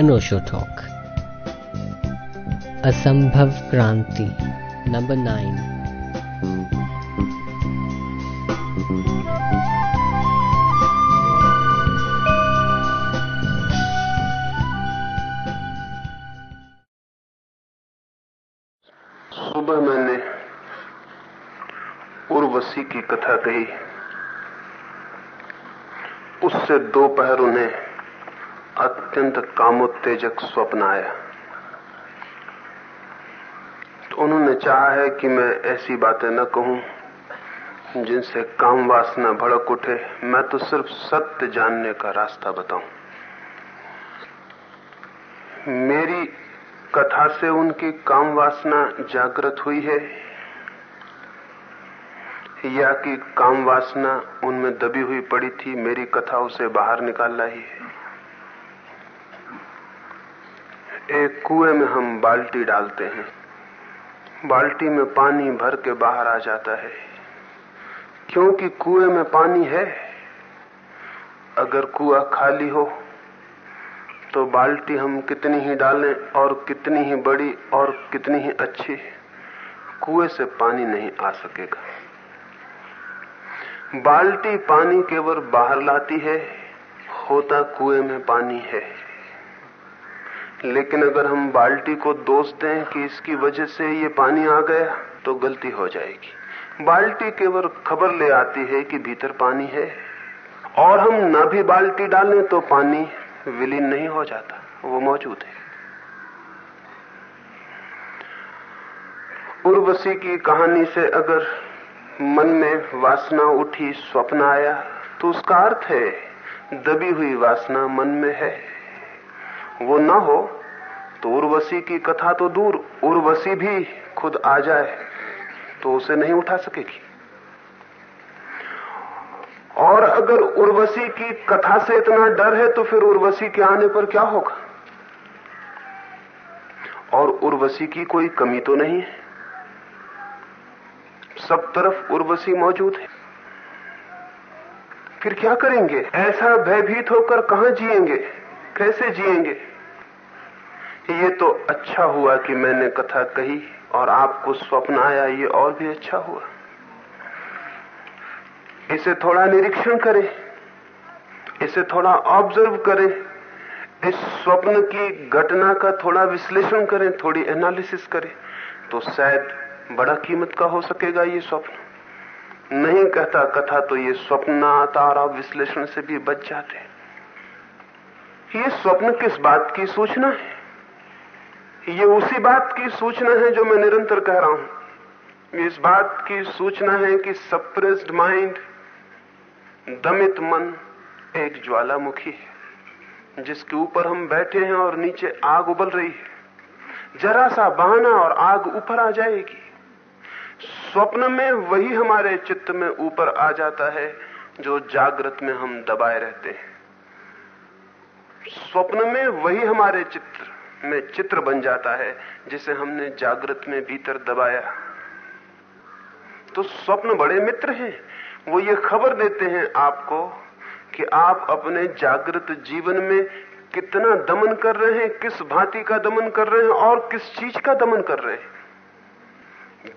अनोशो talk असंभव क्रांति number nine सुबह मैंने उर्वशी की कथा कही। उससे दोपहर उन्हें अत्यंत कामोत्तेजक स्वप्न आया। तो उन्होंने चाहा है कि मैं ऐसी बातें न कहूँ, जिनसे काम वासना भड़क उठे। मैं तो सिर्फ़ सत्य जानने का रास्ता बताऊँ। मेरी कथा से उनकी काम वासना जागृत हुई है, या कि काम वासना उनमें दबी हुई पड़ी थी, मेरी कथा उसे बाहर निकाल रही है। एक कुएँ में हम बाल्टी डालते हैं। बाल्टी में पानी भर के बाहर आ जाता है। क्योंकि कुएँ में पानी है, अगर कुआ खाली हो तो बाल्टी हम कितनी ही डालें और कितनी ही बड़ी और कितनी ही अच्छी, कुएँ से पानी नहीं आ सकेगा। बाल्टी पानी केवल बाहर लाती है, होता कुएँ में पानी है। लेकिन अगर हम बाल्टी को दोष दें कि इसकी वजह से ये पानी आ गया तो गलती हो जाएगी। बाल्टी केवल खबर ले आती है कि भीतर पानी है, और हम न भी बाल्टी डालें तो पानी विलीन नहीं हो जाता, वो मौजूद है। उर्वशी की कहानी से अगर मन में वासना उठी, स्वप्न आया तो उसका अर्थ है, दबी हुई वासना मन में है। वो न हो तो उर्वशी की कथा तो दूर, उर्वशी भी खुद आ जाए तो उसे नहीं उठा सकेगी। और अगर उर्वशी की कथा से इतना डर है तो फिर उर्वशी के आने पर क्या होगा? और उर्वशी की कोई कमी तो नहीं है। सब तरफ़ उर्वशी मौजूद है। फिर क्या करेंगे? ऐसा भयभीत होकर कहाँ जिएँगे? कैसे जिएँगे? ये तो अच्छा हुआ कि मैंने कथा कही और आपको स्वप्न आया, ये और भी अच्छा हुआ। इसे थोड़ा निरीक्षण करें, इसे थोड़ा ऑब्ज़र्व करें, इस स्वप्न की घटना का थोड़ा विश्लेषण करें, थोड़ी एनालिसिस करें तो शायद बड़ा कीमत का हो सकेगा ये स्वप्न। नहीं कहता कथा तो ये स्वप्न आता और आप विश्लेषण से भी बच जाते। ये स्वप्न किस बात की सूचना है? ये उसी बात की सूचना है जो मैं निरंतर कह रहा हूँ। इस बात की सूचना है कि सप्रेस्ड माइंड दमित मन एक ज्वालामुखी है, जिसके ऊपर हम बैठे हैं और नीचे आग उबल रही है। जरा सा बहाना और आग ऊपर आ जाएगी। स्वप्न में वही हमारे चित्त में ऊपर आ जाता है जो जागृत में हम दबाए रहते हैं। स्वप्न में वही हमारे चित्र में चित्र बन जाता है, जिसे हमने जागृत में भीतर दबाया। तो स्वप्न बड़े मित्र हैं। वो ये खबर देते हैं आपको कि आप अपने जागृत जीवन में कितना दमन कर रहे हैं, किस भांति का दमन कर रहे हैं और किस चीज़ का दमन कर रहे हैं।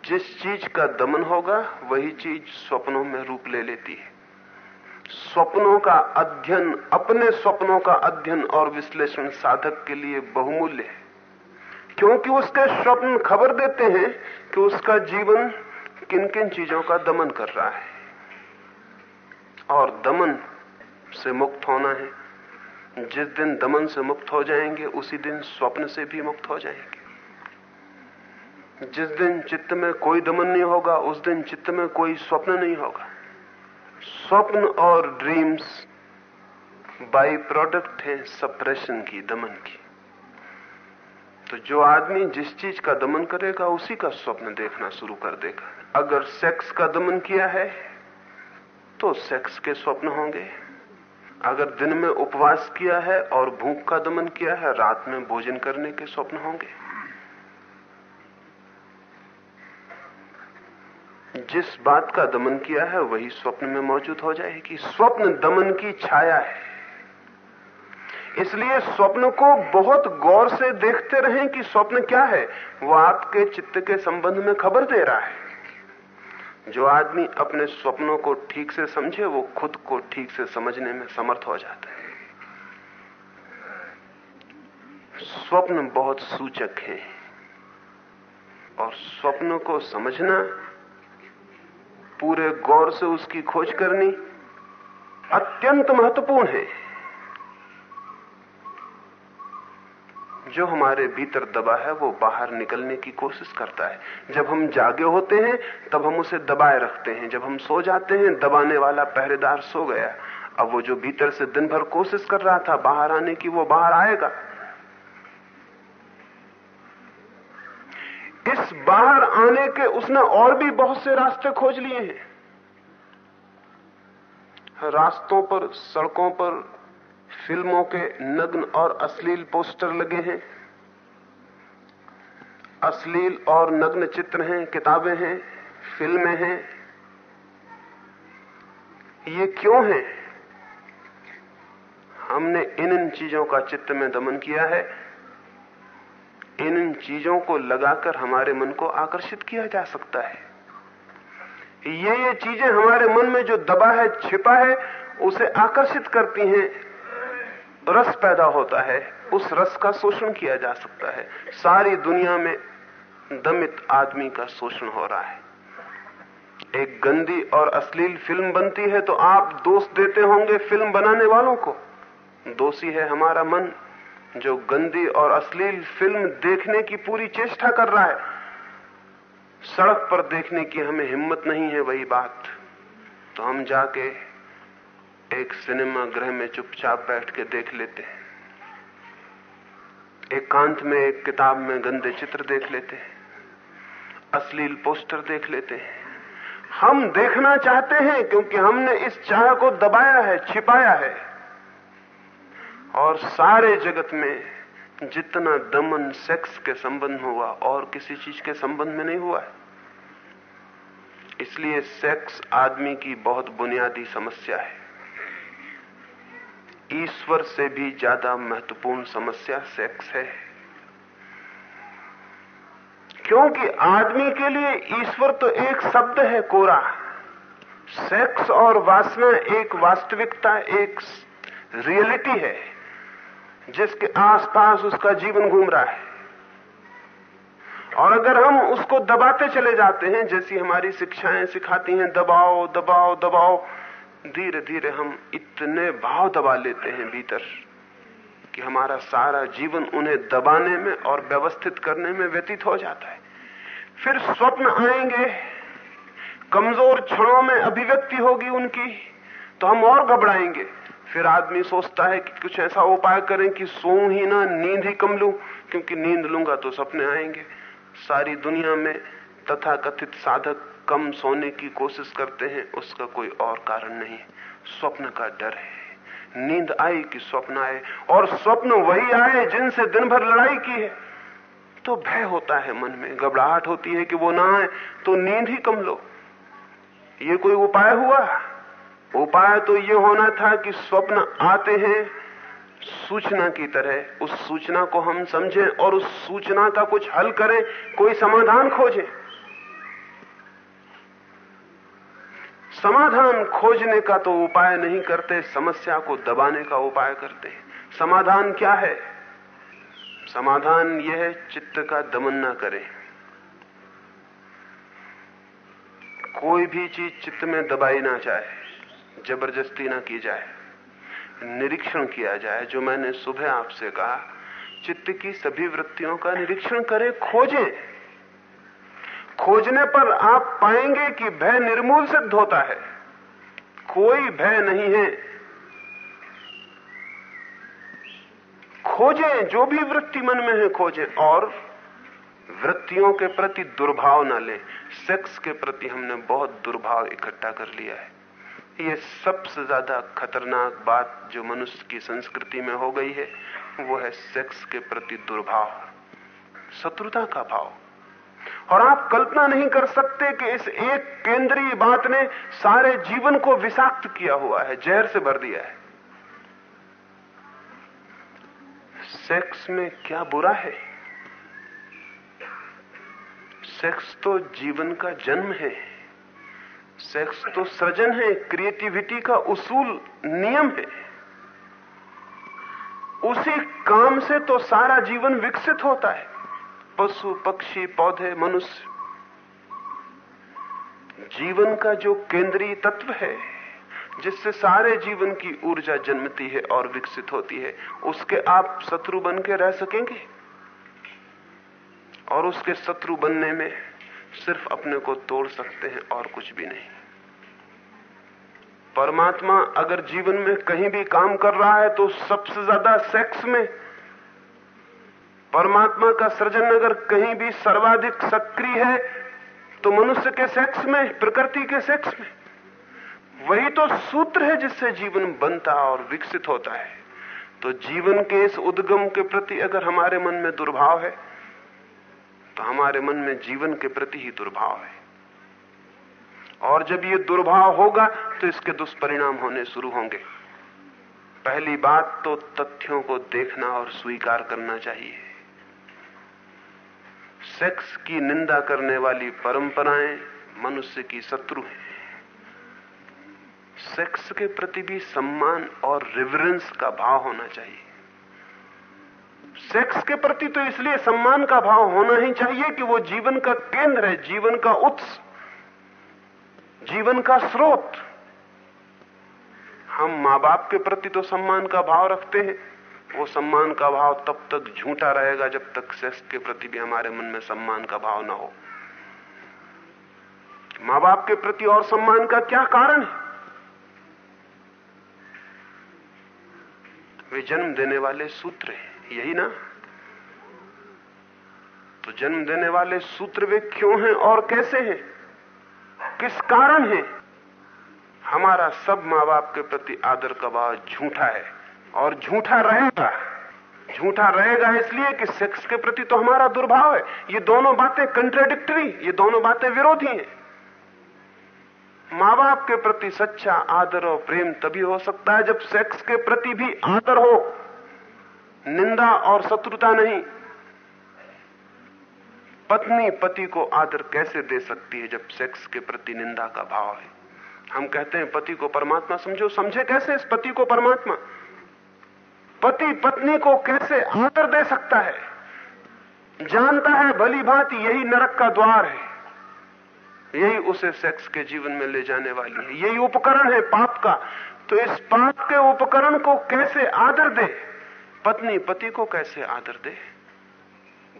जिस चीज़ का दमन होगा, वही चीज़ स्वप्नों में रूप ले लेती है। स्वप्नों का अध्ययन, अपने स्वप्नों का अध्ययन और विश्लेषण साधक के लिए बहुमूल्य है। क्योंकि उसके स्वप्न खबर देते हैं कि उसका जीवन किन किन चीज़ों का दमन कर रहा है। और दमन से मुक्त होना है। जिस दिन दमन से मुक्त हो जाएँगे, उसी दिन स्वप्न से भी मुक्त हो जाएँगे। जिस दिन चित्त में कोई दमन नहीं होगा, उस दिन चित्त में कोई स्वप्न नहीं होगा। स्वप्न और ड्रीम्स बाई प्रोडक्ट है सप्रेशन की, दमन की। तो जो आदमी जिस चीज़ का दमन करेगा, उसी का स्वप्न देखना शुरू कर देगा। अगर सेक्स का दमन किया है तो सेक्स के स्वप्न होंगे। अगर दिन में उपवास किया है और भूख का दमन किया है, रात में भोजन करने के स्वप्न होंगे। जिस बात का दमन किया है, वही स्वप्न में मौजूद हो जाएगी। स्वप्न दमन की छाया है। इसलिए स्वप्न को बहुत गौर से देखते रहें कि स्वप्न क्या है। वो आपके चित्त के संबंध में खबर दे रहा है। जो आदमी अपने स्वप्नों को ठीक से समझे, वो खुद को ठीक से समझने में समर्थ हो जाता है। स्वप्न बहुत सूचक है। और स्वप्न को समझना पूरे गौर से उसकी खोज करनी अत्यंत महत्वपूर्ण है। जो हमारे भीतर दबा है, वो बाहर निकलने की कोशिश करता है। जब हम जागे होते हैं, तब हम उसे दबाए रखते हैं। जब हम सो जाते हैं, दबाने वाला पहरेदार सो गया। अब वो जो भीतर से दिन भर कोशिश कर रहा था बाहर आने की, वो बाहर आएगा। इस बाहर आने के उसने और भी बहुत से रास्ते खोज लिए हैं। रास्तों पर, सड़कों पर, फ़िल्मों के नग्न और अश्लील पोस्टर लगे हैं। अश्लील और नग्न चित्र हैं, किताबें हैं, फ़िल्में हैं। ये क्यों है? हमने इन इन चीज़ों का चित्त में दमन किया है। इन चीज़ों को लगाकर हमारे मन को आकर्षित किया जा सकता है। ये ये चीज़ें हमारे मन में जो दबा है, छिपा है, उसे आकर्षित करती हैं। रस पैदा होता है, उस रस का शोषण किया जा सकता है। सारी दुनिया में दमित आदमी का शोषण हो रहा है। एक गंदी और अश्लील फ़िल्म बनती है तो आप दोष देते होंगे फ़िल्म बनाने वालों को। दोषी है हमारा मन जो गंदी और अश्लील फ़िल्म देखने की पूरी चेष्टा कर रहा है, सड़क पर देखने की हमें हिम्मत नहीं है वही बात। तो हम जाके एक सिनेमा गृह में चुपचाप बैठ के देख लेते हैं। एकांत एक में एक किताब में गंदे चित्र देख लेते हैं। अश्लील पोस्टर देख लेते हैं। हम देखना चाहते हैं क्योंकि हमने इस चाह को दबाया है, छिपाया है। और सारे जगत में जितना दमन सेक्स के संबंध हुआ, और किसी चीज़ के संबंध में नहीं हुआ है। इसलिए सेक्स आदमी की बहुत बुनियादी समस्या है। ईश्वर से भी ज़्यादा महत्वपूर्ण समस्या सेक्स है। क्योंकि आदमी के लिए ईश्वर तो एक शब्द है, कोरा। सेक्स और वासना एक वास्तविकता, एक रियलिटी है। जिसके आसपास उसका जीवन घूम रहा है। और अगर हम उसको दबाते चले जाते हैं, जैसी हमारी शिक्षाएँ सिखाती हैं, दबाओ दबाओ दबाओ धीरे धीरे हम इतने भाव दबा लेते हैं भीतर कि हमारा सारा जीवन उन्हें दबाने में और व्यवस्थित करने में व्यतीत हो जाता है। फिर स्वप्न आएँगे, कमज़ोर क्षणों में अभिव्यक्ति होगी उनकी तो हम और घबराएँगे। फिर आदमी सोचता है कि कुछ ऐसा उपाय करें कि सो ही ना, नींद ही कम लू, क्योंकि नींद लूँगा तो सपने आएँगे। सारी दुनिया में तथा कथित साधक कम सोने की कोशिश करते हैं, उसका कोई और कारण नहीं। स्वप्न का डर है। नींद आई कि स्वप्न आए, और स्वप्न वही आए जिनसे दिन भर लड़ाई की है। तो भय होता है मन में, घबराहट होती है कि वो ना आए तो नींद ही कम लो। ये कोई उपाय हुआ? उपाय तो ये होना था कि स्वप्न आते हैं, सूचना की तरह। उस सूचना को हम समझें और उस सूचना का कुछ हल करें, कोई समाधान खोजें। समाधान खोजने का तो उपाय नहीं करते, समस्या को दबाने का उपाय करते हैं। समाधान क्या है? समाधान यह है, चित्त का दमन ना करें। कोई भी चीज़ चित्त में दबाई ना जाए। ज़बरदस्ती ना की जाए, निरीक्षण किया जाए, जो मैंने सुबह आपसे कहा, चित्त की सभी वृत्तियों का निरीक्षण करें, खोजें। खोजने पर आप पाएँगे कि भय निर्मूल सिद्ध होता है। कोई भय नहीं है। खोजें, जो भी वृत्ति मन में है, खोजें, और वृत्तियों के प्रति दुर्भाव ना लें। सेक्स के प्रति हमने बहुत दुर्भाव इकट्ठा कर लिया है। ये सबसे ज़्यादा खतरनाक बात जो मनुष्य की संस्कृति में हो गई है, वो है सेक्स के प्रति दुर्भाव, शत्रुता का भाव। और आप कल्पना नहीं कर सकते कि इस एक केंद्रीय बात ने सारे जीवन को विषाक्त किया हुआ है, जहर से भर दिया है। सेक्स में क्या बुरा है? सेक्स तो जीवन का जन्म है। सेक्स तो सृजन है, क्रिएटिविटी का उसूल नियम है। उसी काम से तो सारा जीवन विकसित होता है। पशु, पक्षी, पौधे, मनुष्य। जीवन का जो केंद्रीय तत्व है, जिससे सारे जीवन की ऊर्जा जन्मती है और विकसित होती है, उसके आप शत्रु बन के रह सकेंगे। और उसके शत्रु बनने में सिर्फ़ अपने को तोड़ सकते हैं और कुछ भी नहीं। परमात्मा अगर जीवन में कहीं भी काम कर रहा है तो सबसे ज़्यादा सेक्स में परमात्मा का सृजन अगर कहीं भी सर्वाधिक सक्रिय है तो मनुष्य के सेक्स में, प्रकृति के सेक्स में। वही तो सूत्र है जिससे जीवन बनता और विकसित होता है। तो जीवन के इस उद्गम के प्रति अगर हमारे मन में दुर्भाव है तो हमारे मन में जीवन के प्रति ही दुर्भाव है। और जब ये दुर्भाव होगा तो इसके दुष्परिणाम होने शुरू होंगे। पहली बात तो तथ्यों को देखना और स्वीकार करना चाहिए। सेक्स की निंदा करने वाली परंपराएँ मनुष्य की शत्रु हैं। सेक्स के प्रति भी सम्मान और रिवरेंस का भाव होना चाहिए। सेक्स के प्रति तो इसलिए सम्मान का भाव होना ही चाहिए कि वो जीवन का केंद्र है, जीवन का उत्स, जीवन का स्रोत। हम माँ बाप के प्रति तो सम्मान का भाव रखते हैं। वो सम्मान का भाव तब तक झूठा रहेगा जब तक सेक्स के प्रति भी हमारे मन में सम्मान का भाव ना हो। माँ बाप के प्रति और सम्मान का क्या कारण है? वे जन्म देने वाले सूत्र हैं। यही ना? तो जन्म देने वाले सूत्र वे क्यों हैं और कैसे हैं? किस कारण है? हमारा सब माँ बाप के प्रति आदर का भाव झूठा है और झूठा रहेगा। झूठा रहेगा इसलिए कि सेक्स के प्रति तो हमारा दुर्भाव है। ये दोनों बातें कंट्राडिक्टरी ये दोनों बातें विरोधी हैं। माँ बाप के प्रति सच्चा आदर और प्रेम तभी हो सकता है जब सेक्स के प्रति भी आदर हो। निंदा और शत्रुता नहीं। पत्नी पति को आदर कैसे दे सकती है जब सेक्स के प्रति निंदा का भाव है? हम कहते हैं, पति को परमात्मा समझो। समझे कैसे इस पति को परमात्मा? पति पत्नी को कैसे आदर दे सकता है? जानता है भली भांति यही नरक का द्वार है। यही उसे सेक्स के जीवन में ले जाने वाली है। यही उपकरण है पाप का। तो इस पाप के उपकरण को कैसे आदर दे? पत्नी पति को कैसे आदर दे?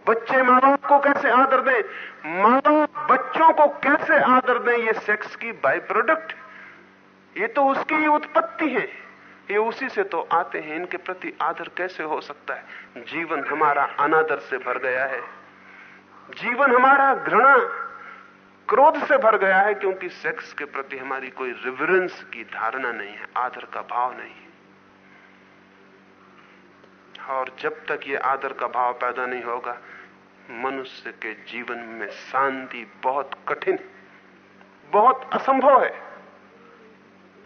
बच्चे माँ बाप को कैसे आदर दें? माँ बाप बच्चों को कैसे आदर दें? ये सेक्स की बाय प्रोडक्ट ये तो उसकी ही उत्पत्ति है। ये उसी से तो आते हैं। इनके प्रति आदर कैसे हो सकता है? जीवन हमारा अनादर से भर गया है। जीवन हमारा घृणा, क्रोध से भर गया है क्योंकि सेक्स के प्रति हमारी कोई रिवरेंस की धारणा नहीं है। आदर का भाव नहीं और जब तक ये आदर का भाव पैदा नहीं होगा, मनुष्य के जीवन में शांति बहुत कठिन बहुत असंभव है।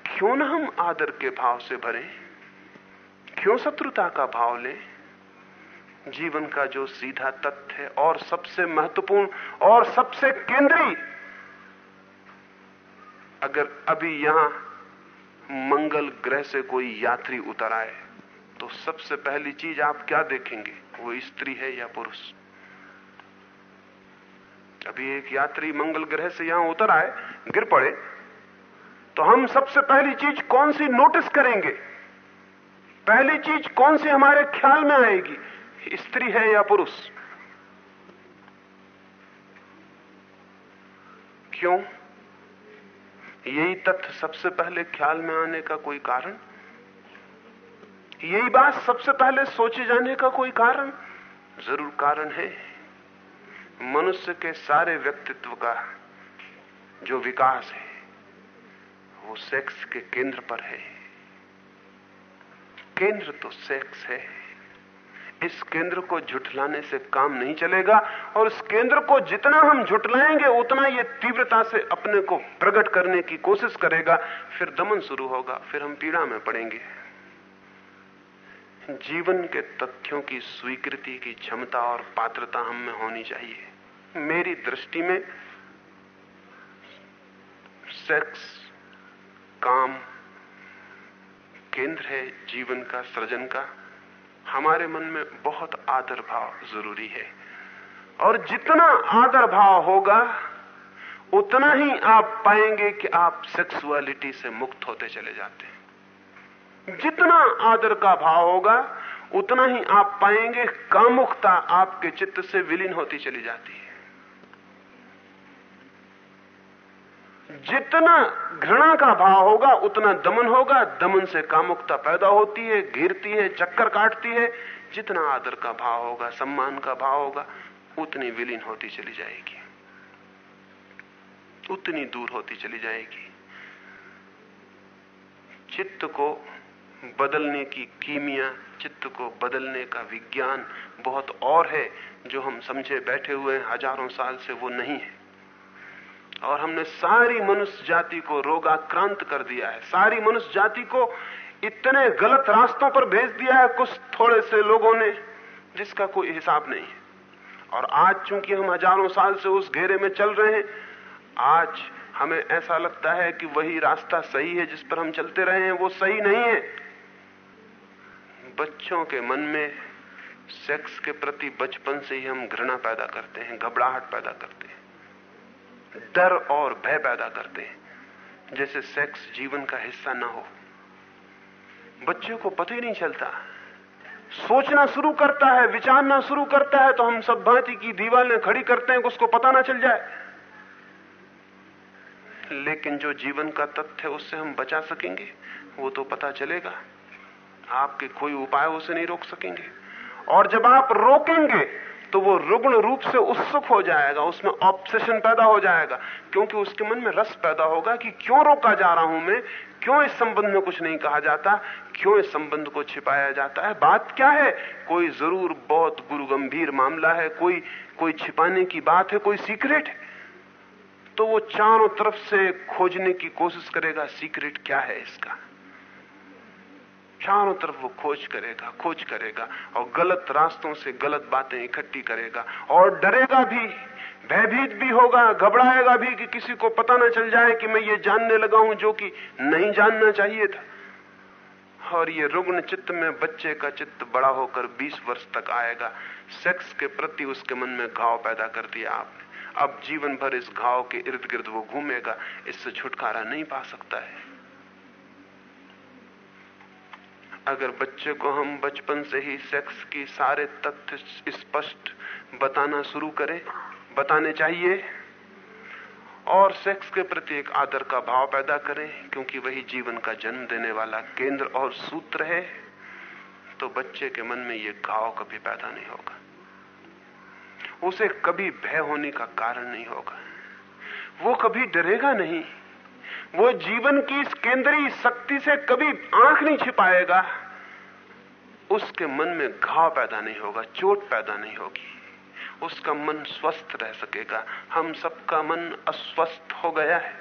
क्यों ना हम आदर के भाव से भरे? क्यों शत्रुता का भाव लें? जीवन का जो सीधा तथ्य है और सबसे महत्वपूर्ण और सबसे केंद्रीय, अगर अभी यहाँ मंगल ग्रह से कोई यात्री उतर आए तो सबसे पहली चीज़ आप क्या देखेंगे? वो स्त्री है या पुरुष? अभी एक यात्री मंगल ग्रह से यहाँ उतर आए, गिर पड़े तो हम सबसे पहली चीज़ कौन सी नोटिस करेंगे? पहली चीज़ कौन सी हमारे ख्याल में आएगी? स्त्री है या पुरुष? क्यों? यही तथ्य सबसे पहले ख्याल में आने का कोई कारण? यही बात सबसे पहले सोचे जाने का कोई कारण? ज़रूर कारण है। मनुष्य के सारे व्यक्तित्व का जो विकास है, वो सेक्स के केंद्र पर है। केंद्र तो सेक्स है। इस केंद्र को झुठलाने से काम नहीं चलेगा और इस केंद्र को जितना हम झुठलाएँगे, उतना ये तीव्रता से अपने को प्रकट करने की कोशिश करेगा। फिर दमन शुरू होगा, फिर हम पीड़ा में पड़ेंगे। जीवन के तथ्यों की स्वीकृति की क्षमता और पात्रता हम में होनी चाहिए। मेरी दृष्टि में सेक्स काम केंद्र है जीवन का, सृजन का। हमारे मन में बहुत आदर भाव ज़रूरी है। और जितना आदर भाव होगा, उतना ही आप पाएँगे कि आप सेक्सुअलिटी से मुक्त होते चले जाते हैं। जितना आदर का भाव होगा, उतना ही आप पाएँगे कामुकता आपके चित्त से विलीन होती चली जाती है। जितना घृणा का भाव होगा, उतना दमन होगा, दमन से कामुकता पैदा होती है, घिरती है, चक्कर काटती है। जितना आदर का भाव होगा, सम्मान का भाव होगा, उतनी विलीन होती चली जाएगी। उतनी दूर होती चली जाएगी। चित्त को बदलने की कीमिया, चित्त को बदलने का विज्ञान बहुत और है, जो हम समझे बैठे हुए हज़ारों साल से वो नहीं है। और हमने सारी मनुष्य जाति को रोगाक्रांत कर दिया है। सारी मनुष्य जाति को इतने गलत रास्तों पर भेज दिया है, कुछ थोड़े से लोगों ने, जिसका कोई हिसाब नहीं है। और आज चूँकि हम हज़ारों साल से उस घेरे में चल रहे हैं, आज हमें ऐसा लगता है कि वही रास्ता सही है जिस पर हम चलते रहे हैं, वो सही नहीं है। बच्चों के मन में सेक्स के प्रति बचपन से ही हम घृणा पैदा करते हैं, घबराहट पैदा करते हैं, डर और भय पैदा करते हैं। जैसे सेक्स जीवन का हिस्सा ना हो। बच्चे को पता ही नहीं चलता। सोचना शुरू करता है, विचारना शुरू करता है तो हम सब भांति की दीवारें खड़ी करते हैं उसको पता ना चल जाए। लेकिन जो जीवन का तथ्य उससे हम बचा सकेंगे, वो तो पता चलेगा। आपके कोई उपाय उसे नहीं रोक सकेंगे। और जब आप रोकेंगे तो वो रुग्ण रूप से उत्सुक हो जाएगा, उसमें ऑब्सेशन पैदा हो जाएगा, क्योंकि उसके मन में रस पैदा होगा कि क्यों रोका जा रहा हूँ मैं, क्यों इस संबंध में कुछ नहीं कहा जाता, क्यों इस संबंध को छिपाया जाता है। बात क्या है? कोई ज़रूर बहुत गुरु गंभीर मामला है, कोई कोई छिपाने की बात है, कोई सीक्रेट है। तो वो चारों तरफ़ से खोजने की कोशिश करेगा सीक्रेट क्या है इसका? चारों तरफ़ वो खोज करेगा खोज करेगा और गलत रास्तों से गलत बातें इकट्ठी करेगा। और डरेगा भी, भयभीत भी होगा, घबराएगा भी कि किसी को पता ना चल जाए कि मैं ये जानने लगा हूँ जो कि नहीं जानना चाहिए था। और ये रुग्ण चित्त में बच्चे का चित्त बड़ा होकर 20 वर्ष तक आएगा। सेक्स के प्रति उसके मन में घाव पैदा कर दिया आपने। अब जीवन भर इस घाव के इर्द गिर्द वो घूमेगा, इससे छुटकारा नहीं पा सकता है। अगर बच्चे को हम बचपन से ही सेक्स की सारे तथ्य स्पष्ट बताना शुरू करें, बताने चाहिए, और सेक्स के प्रति एक आदर का भाव पैदा करें, क्योंकि वही जीवन का जन्म देने वाला केंद्र और सूत्र है तो बच्चे के मन में ये घाव कभी पैदा नहीं होगा। उसे कभी भय होने का कारण नहीं होगा। वो कभी डरेगा नहीं। वो जीवन की इस केंद्रीय शक्ति से कभी आँख नहीं छिपाएगा। उसके मन में घाव पैदा नहीं होगा, चोट पैदा नहीं होगी। उसका मन स्वस्थ रह सकेगा। हम सबका मन अस्वस्थ हो गया है।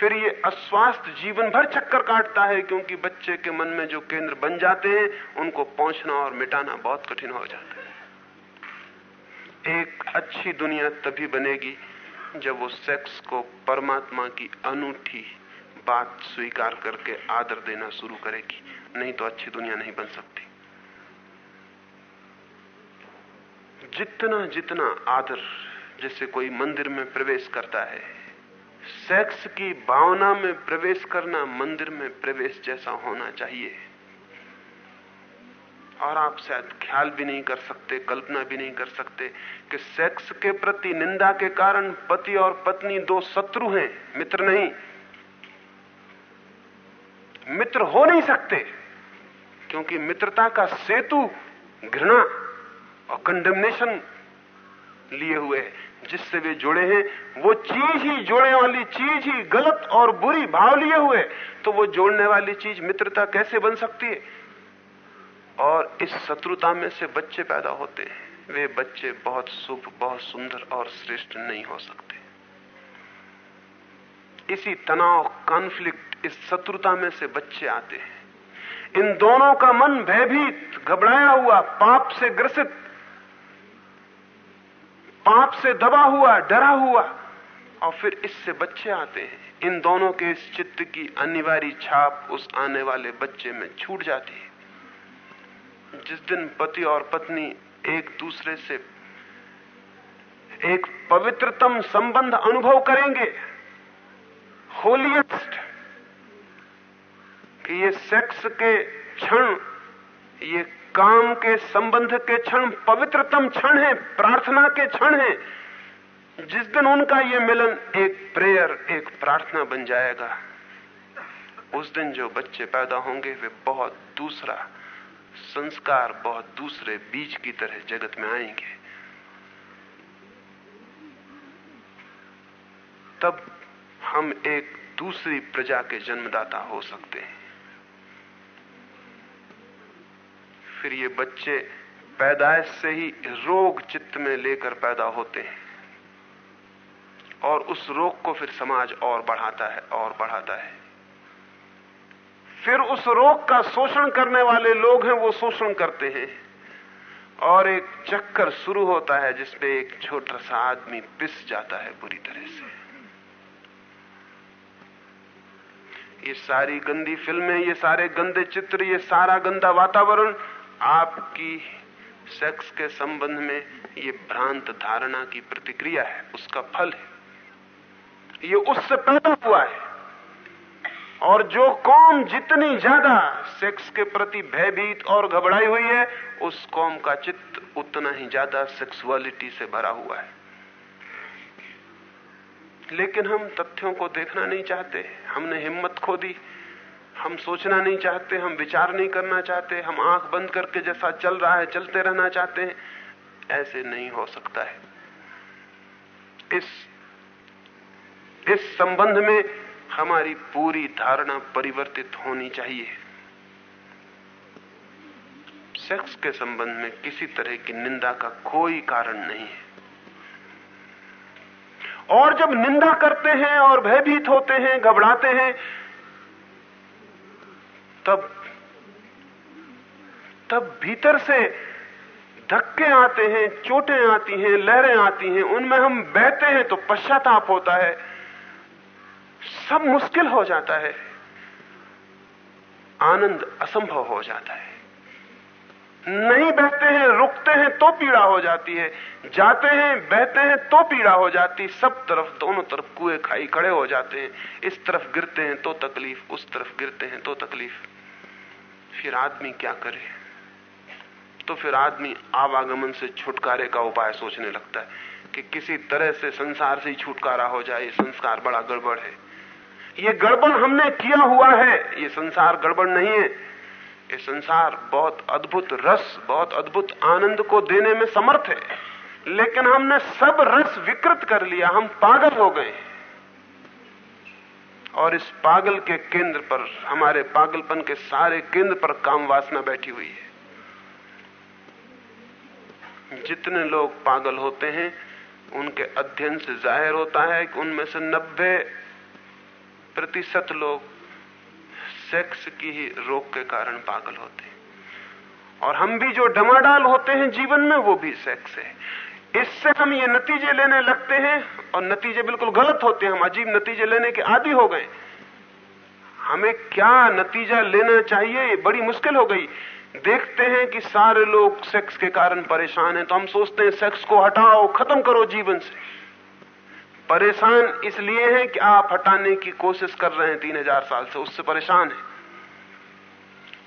फिर ये अस्वास्थ्य जीवन भर चक्कर काटता है, क्योंकि बच्चे के मन में जो केंद्र बन जाते हैं, उनको पहुँचना और मिटाना बहुत कठिन हो जाता है। एक अच्छी दुनिया तभी बनेगी जब वो सेक्स को परमात्मा की अनूठी बात स्वीकार करके आदर देना शुरू करेगी, नहीं तो अच्छी दुनिया नहीं बन सकती। जितना जितना आदर जैसे कोई मंदिर में प्रवेश करता है, सेक्स की भावना में प्रवेश करना मंदिर में प्रवेश जैसा होना चाहिए। और आप शायद ख्याल भी नहीं कर सकते, कल्पना भी नहीं कर सकते कि सेक्स के प्रति निंदा के कारण पति और पत्नी दो शत्रु हैं, मित्र नहीं। मित्र हो नहीं सकते, क्योंकि मित्रता का सेतु घृणा और कंडेमनेशन लिए हुए है। जिससे वे जुड़े हैं, वो चीज़ ही जोड़ने वाली चीज़ ही गलत और बुरी भाव लिए हुए तो वो जोड़ने वाली चीज़ मित्रता कैसे बन सकती है? और इस शत्रुता में से बच्चे पैदा होते हैं। वे बच्चे बहुत शुभ, बहुत सुंदर और श्रेष्ठ नहीं हो सकते। इसी तनाव कॉन्फ्लिक्ट इस शत्रुता में से बच्चे आते हैं। इन दोनों का मन भयभीत, घबराया हुआ, पाप से ग्रसित, पाप से दबा हुआ, डरा हुआ, और फिर इससे बच्चे आते हैं। इन दोनों के इस चित्त की अनिवार्य छाप उस आने वाले बच्चे में छूट जाती है। जिस दिन पति और पत्नी एक दूसरे से एक पवित्रतम संबंध अनुभव करेंगे होलियस्ट कि ये सेक्स के क्षण, ये काम के संबंध के क्षण पवित्रतम क्षण है, प्रार्थना के क्षण है। जिस दिन उनका ये मिलन एक प्रेयर एक प्रार्थना बन जाएगा, उस दिन जो बच्चे पैदा होंगे, वे बहुत दूसरा संस्कार बहुत दूसरे बीज की तरह जगत में आएँगे। तब हम एक दूसरी प्रजा के जन्मदाता हो सकते हैं। फिर ये बच्चे पैदाइश से ही रोग चित्त में लेकर पैदा होते हैं। और उस रोग को फिर समाज और बढ़ाता है, और बढ़ाता है। फिर उस रोग का शोषण करने वाले लोग हैं, वो शोषण करते हैं। और एक चक्कर शुरू होता है, जिसमें एक छोटा सा आदमी पिस जाता है बुरी तरह से। ये सारी गंदी फ़िल्में, ये सारे गंदे चित्र, ये सारा गंदा वातावरण, आपकी सेक्स के संबंध में ये भ्रांत धारणा की प्रतिक्रिया है, उसका फल है। ये उससे पैदा हुआ है। और जो कौम जितनी ज़्यादा सेक्स के प्रति भयभीत और घबराई हुई है, उस कौम का चित्त उतना ही ज़्यादा सेक्सुअलिटी से भरा हुआ है। लेकिन हम तथ्यों को देखना नहीं चाहते, हमने हिम्मत खो दी, हम सोचना नहीं चाहते, हम विचार नहीं करना चाहते, हम आँख बंद करके जैसा चल रहा है, चलते रहना चाहते हैं, ऐसे नहीं हो सकता है। इस इस संबंध में हमारी पूरी धारणा परिवर्तित होनी चाहिए। सेक्स के संबंध में किसी तरह की निंदा का कोई कारण नहीं है। और जब निंदा करते हैं और भयभीत होते हैं, घबराते हैं, तब तब भीतर से धक्के आते हैं, चोटें आती हैं, लहरें आती हैं, उनमें हम बहते हैं तो पश्चाताप होता है। सब मुश्किल हो जाता है। आनंद असंभव हो जाता है। नहीं बहते हैं, रुकते हैं तो पीड़ा हो जाती है। जाते हैं, बहते हैं तो पीड़ा हो जाती सब तरफ़, दोनों तरफ़ कुएँ खाई खड़े हो जाते हैं। इस तरफ़ गिरते हैं तो तकलीफ़, उस तरफ़ गिरते हैं तो तकलीफ़। फिर आदमी क्या करे? तो फिर आदमी आवागमन से छुटकारे का उपाय सोचने लगता है कि किसी तरह से संसार से ही छुटकारा हो जाए, संस्कार बड़ा गड़बड़ है। ये गड़बड़ हमने किया हुआ है। ये संसार गड़बड़ नहीं है। ये संसार बहुत अद्भुत रस, बहुत अद्भुत आनंद को देने में समर्थ है। लेकिन हमने सब रस विकृत कर लिया। हम पागल हो गए और इस पागल के केंद्र पर, हमारे पागलपन के सारे केंद्र पर काम वासना बैठी हुई है। जितने लोग पागल होते हैं, उनके अध्ययन से ज़ाहिर होता है कि उनमें से 90 प्रतिशत लोग सेक्स की ही रोग के कारण पागल होते हैं। और हम भी जो डमाडाल होते हैं जीवन में, वो भी सेक्स है। इससे हम ये नतीजे लेने लगते हैं, और नतीजे बिल्कुल गलत होते हैं। हम अजीब नतीजे लेने के आदि हो गए। हमें क्या नतीजा लेना चाहिए? ये बड़ी मुश्किल हो गई। देखते हैं कि सारे लोग सेक्स के कारण परेशान हैं तो हम सोचते हैं सेक्स को हटाओ, खत्म करो जीवन से। परेशान इसलिए हैं कि आप हटाने की कोशिश कर रहे हैं तीन हज़ार साल से, उससे परेशान है।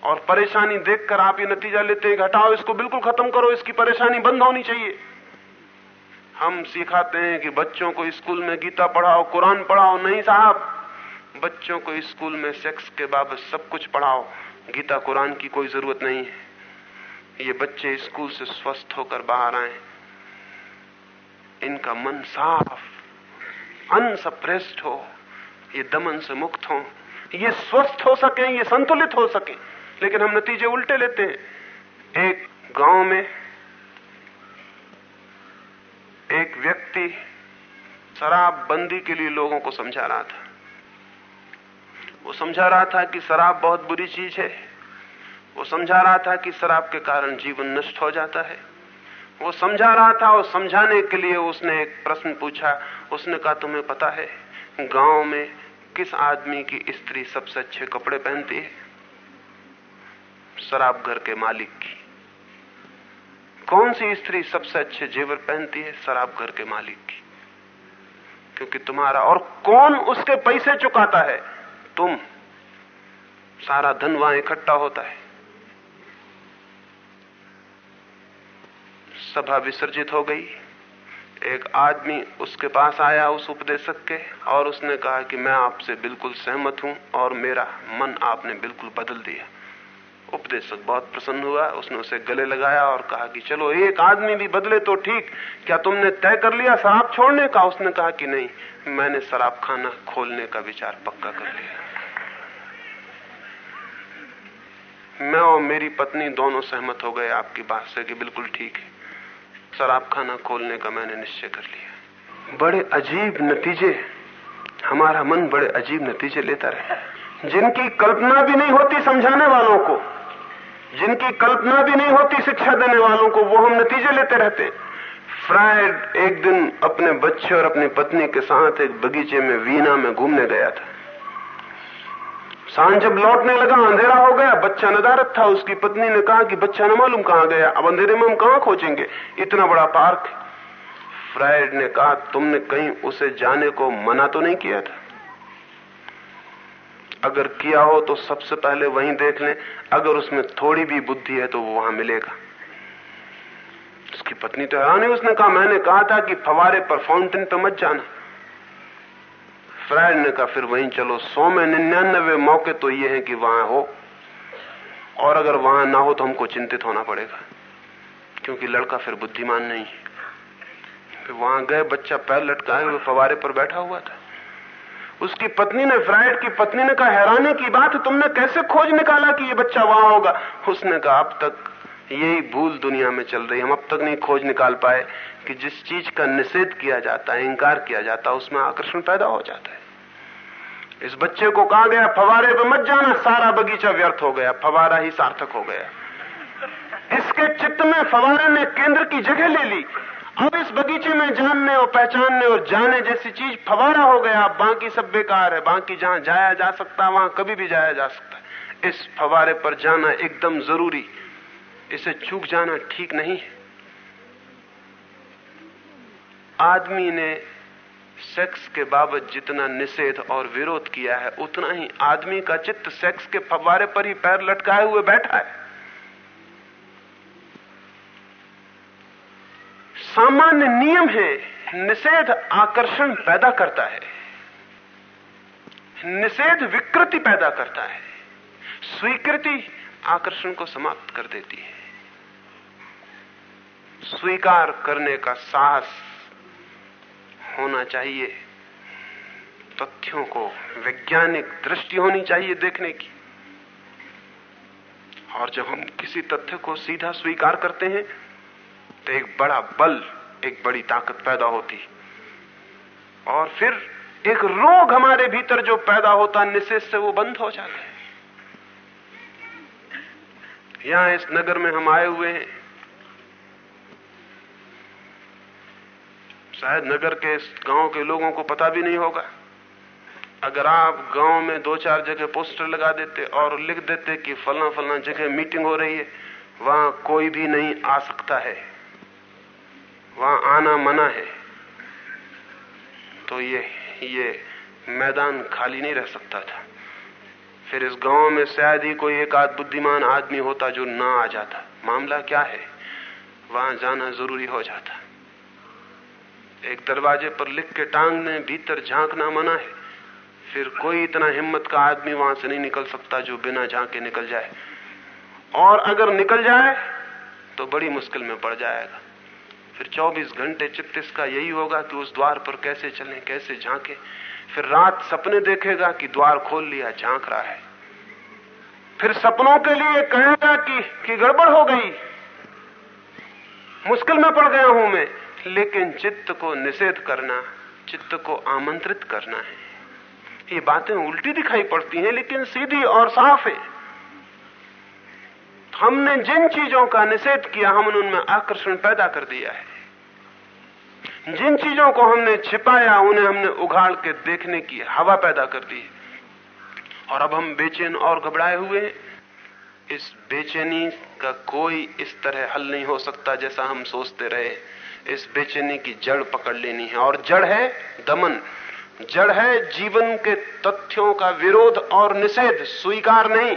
और परेशानी देखकर आप ये नतीजा लेते हैं हटाओ इसको, बिल्कुल खत्म करो, इसकी परेशानी बंद होनी चाहिए। हम सिखाते हैं कि बच्चों को स्कूल में गीता पढ़ाओ, कुरान पढ़ाओ। नहीं साहब, बच्चों को स्कूल में सेक्स के बाबत सब कुछ पढ़ाओ। गीता, कुरान की कोई ज़रूरत नहीं है। ये बच्चे स्कूल से स्वस्थ होकर बाहर आए। इनका मन साफ़ अनसप्रेस्ड हो, ये दमन से मुक्त हो, ये स्वस्थ हो सके, ये संतुलित हो सके। लेकिन हम नतीजे उल्टे लेते हैं। एक गाँव में एक व्यक्ति शराब बंदी के लिए लोगों को समझा रहा था। वो समझा रहा था कि शराब बहुत बुरी चीज़ है। वो समझा रहा था कि शराब के कारण जीवन नष्ट हो जाता है। वो समझा रहा था और समझाने के लिए उसने एक प्रश्न पूछा। उसने कहा, तुम्हें पता है, गाँव में किस आदमी की स्त्री सबसे अच्छे कपड़े पहनती है? शराब घर के मालिक की। कौन सी स्त्री सबसे अच्छे जेवर पहनती है? शराब घर के मालिक की। क्योंकि तुम्हारा और कौन उसके पैसे चुकाता है? तुम। सारा धन वहाँ इकट्ठा होता है। सभा विसर्जित हो गई। एक आदमी उसके पास आया उस उपदेशक के और उसने कहा कि मैं आपसे बिल्कुल सहमत हूँ और मेरा मन आपने बिल्कुल बदल दिया। उपदेशक बहुत प्रसन्न हुआ, उसने उसे गले लगाया और कहा कि चलो, एक आदमी भी बदले तो ठीक, क्या तुमने तय कर लिया शराब छोड़ने का? उसने कहा कि नहीं, मैंने शराब खाना खोलने का विचार पक्का कर लिया। मैं और मेरी पत्नी दोनों सहमत हो गए, आपकी बात से कि बिल्कुल ठीक है। शराब खाना खोलने का मैंने निश्चय कर लिया बड़े अजीब नतीजे, हमारा मन बड़े अजीब नतीजे लेता रहे। जिनकी कल्पना भी नहीं होती समझाने वालों को, जिनकी कल्पना भी नहीं होती शिक्षा देने वालों को, वो हम नतीजे लेते रहते। फ्रायड एक दिन अपने बच्चे और अपनी पत्नी के साथ एक बगीचे में वीना में घूमने गया था। साँझ जब लौटने लगा, अंधेरा हो गया, बच्चा नदारत था, उसकी पत्नी ने कहा कि बच्चा न मालूम कहाँ गया, अब अंधेरे में हम कहाँ खोजेंगे? इतना बड़ा पार्क फ्रायड ने कहा, तुमने कहीं उसे जाने को मना तो नहीं किया था? अगर किया हो तो सबसे पहले वहीं देख लें, अगर उसमें थोड़ी भी बुद्धि है तो वो वहाँ मिलेगा। उसकी पत्नी तो हैरान है उसने कहा, मैंने कहा था कि फवारे पर फाउंटेन पे मत जाना। फ्रायड ने कहा, फिर वहीं चलो। सौ में निन्यानबे मौके तो ये हैं कि वहाँ हो। और अगर वहाँ ना हो तो हमको चिंतित होना पड़ेगा। क्योंकि लड़का फिर बुद्धिमान नहीं है। फिर वहाँ गए, बच्चा पैर लटकाए हुए फवारे पर बैठा हुआ था। उसकी पत्नी ने, फ्राइड की पत्नी ने कहा, हैरानी की बात, तुमने कैसे खोज निकाला कि ये बच्चा वहाँ होगा? उसने कहा, अब तक यही भूल दुनिया में चल रही हम अब तक नहीं खोज निकाल पाए कि जिस चीज़ का निषेध किया जाता है, इंकार किया जाता है, उसमें आकर्षण पैदा हो जाता है। इस बच्चे को कहा गया, फवारे पे मत जाना, सारा बगीचा व्यर्थ हो गया, फवारा ही सार्थक हो गया। इसके चित्त में फवारे ने केंद्र की जगह ले ली। अब इस बगीचे में जानने और पहचानने और जाने जैसी चीज़ फवारा हो गया बाकी सब बेकार है। बाकी जहाँ जाया जा सकता है वहाँ कभी भी जाया जा सकता है। इस फवारे पर जाना एकदम ज़रूरी। इसे चूक जाना ठीक नहीं है। आदमी ने सेक्स के बाबत जितना निषेध और विरोध किया है, उतना ही आदमी का चित्त सेक्स के फवारे पर ही पैर लटकाए हुए बैठा है। सामान्य नियम है, निषेध आकर्षण पैदा करता है। निषेध विकृति पैदा करता है। स्वीकृति आकर्षण को समाप्त कर देती है। स्वीकार करने का साहस होना चाहिए। तथ्यों को वैज्ञानिक दृष्टि होनी चाहिए देखने की। और जब हम किसी तथ्य को सीधा स्वीकार करते हैं तो एक बड़ा बल, एक बड़ी ताकत पैदा होती। और फिर एक रोग हमारे भीतर जो पैदा होता निशेष से वो बंद हो जाता है। यहाँ इस नगर में हम आए हुए हैं। शायद नगर के गाँव के लोगों को पता भी नहीं होगा। अगर आप गाँव में दो चार जगह पोस्टर लगा देते और लिख देते कि फलना फलना जगह मीटिंग हो रही है, वहाँ कोई भी नहीं आ सकता है। वहाँ आना मना है। तो ये ये मैदान खाली नहीं रह सकता था। फिर इस गाँव में शायद ही कोई एक आध बुद्धिमान आदमी होता जो ना आ जाता। मामला क्या है? वहाँ जाना ज़रूरी हो जाता। एक दरवाजे पर लिख के टांगने भीतर झांकना मना है। फिर कोई इतना हिम्मत का आदमी वहाँ से नहीं निकल सकता जो बिना झांके निकल जाए। और अगर निकल जाए तो बड़ी मुश्किल में पड़ जाएगा। फिर 24 घंटे चित्त इसका यही होगा कि उस द्वार पर कैसे चलें कैसे झांके। फिर रात सपने देखेगा कि द्वार खोल लिया झाँक रहा है। फिर सपनों के लिए कहेगा कि, कि गड़बड़ हो गई। मुश्किल में पड़ गया हूँ मैं। लेकिन चित्त को निषेध करना, चित्त को आमंत्रित करना है। ये बातें उल्टी दिखाई पड़ती हैं, लेकिन सीधी और साफ़ है। हमने जिन चीज़ों का निषेध किया, हमने उनमें आकर्षण पैदा कर दिया है। जिन चीज़ों को हमने छिपाया, उन्हें हमने उघाड़ के देखने की हवा पैदा कर दी और अब हम बेचैन और घबराए हुए इस बेचैनी का कोई इस तरह हल नहीं हो सकता जैसा हम सोचते रहे। इस बेचैनी की जड़ पकड़ लेनी है। और जड़ है दमन। जड़ है जीवन के तथ्यों का विरोध और निषेध। स्वीकार नहीं।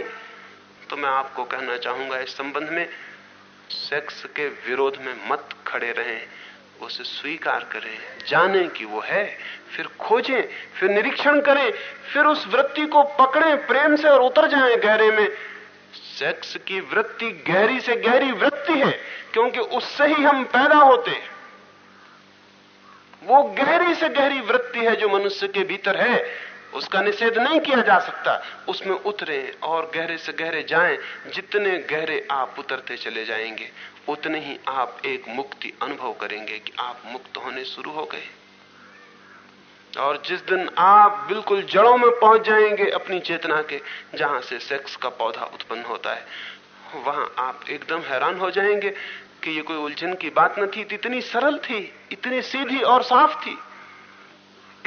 तो मैं आपको कहना चाहूँगा, इस संबंध में सेक्स के विरोध में मत खड़े रहें। उसे स्वीकार करें। जानें कि वो है, फिर खोजें, फिर निरीक्षण करें, फिर उस वृत्ति को पकड़ें, प्रेम से और उतर जाएँ गहरे में। सेक्स की वृत्ति गहरी से गहरी वृत्ति है, क्योंकि उससे ही हम पैदा होते हैं। वो गहरी से गहरी वृत्ति है जो मनुष्य के भीतर है। उसका निषेध नहीं किया जा सकता। उसमें उतरे और गहरे से गहरे जाएँ। जितने गहरे आप उतरते चले जाएँगे, उतने ही आप एक मुक्ति अनुभव करेंगे कि आप मुक्त होने शुरू हो गए। और जिस दिन आप बिल्कुल जड़ों में पहुँच जाएँगे अपनी चेतना के, जहाँ से सेक्स का पौधा उत्पन्न होता है, वहाँ आप एकदम हैरान हो जाएँगे। कि ये कोई उलझन की बात न थी इतनी सरल थी, इतनी सीधी और साफ़ थी।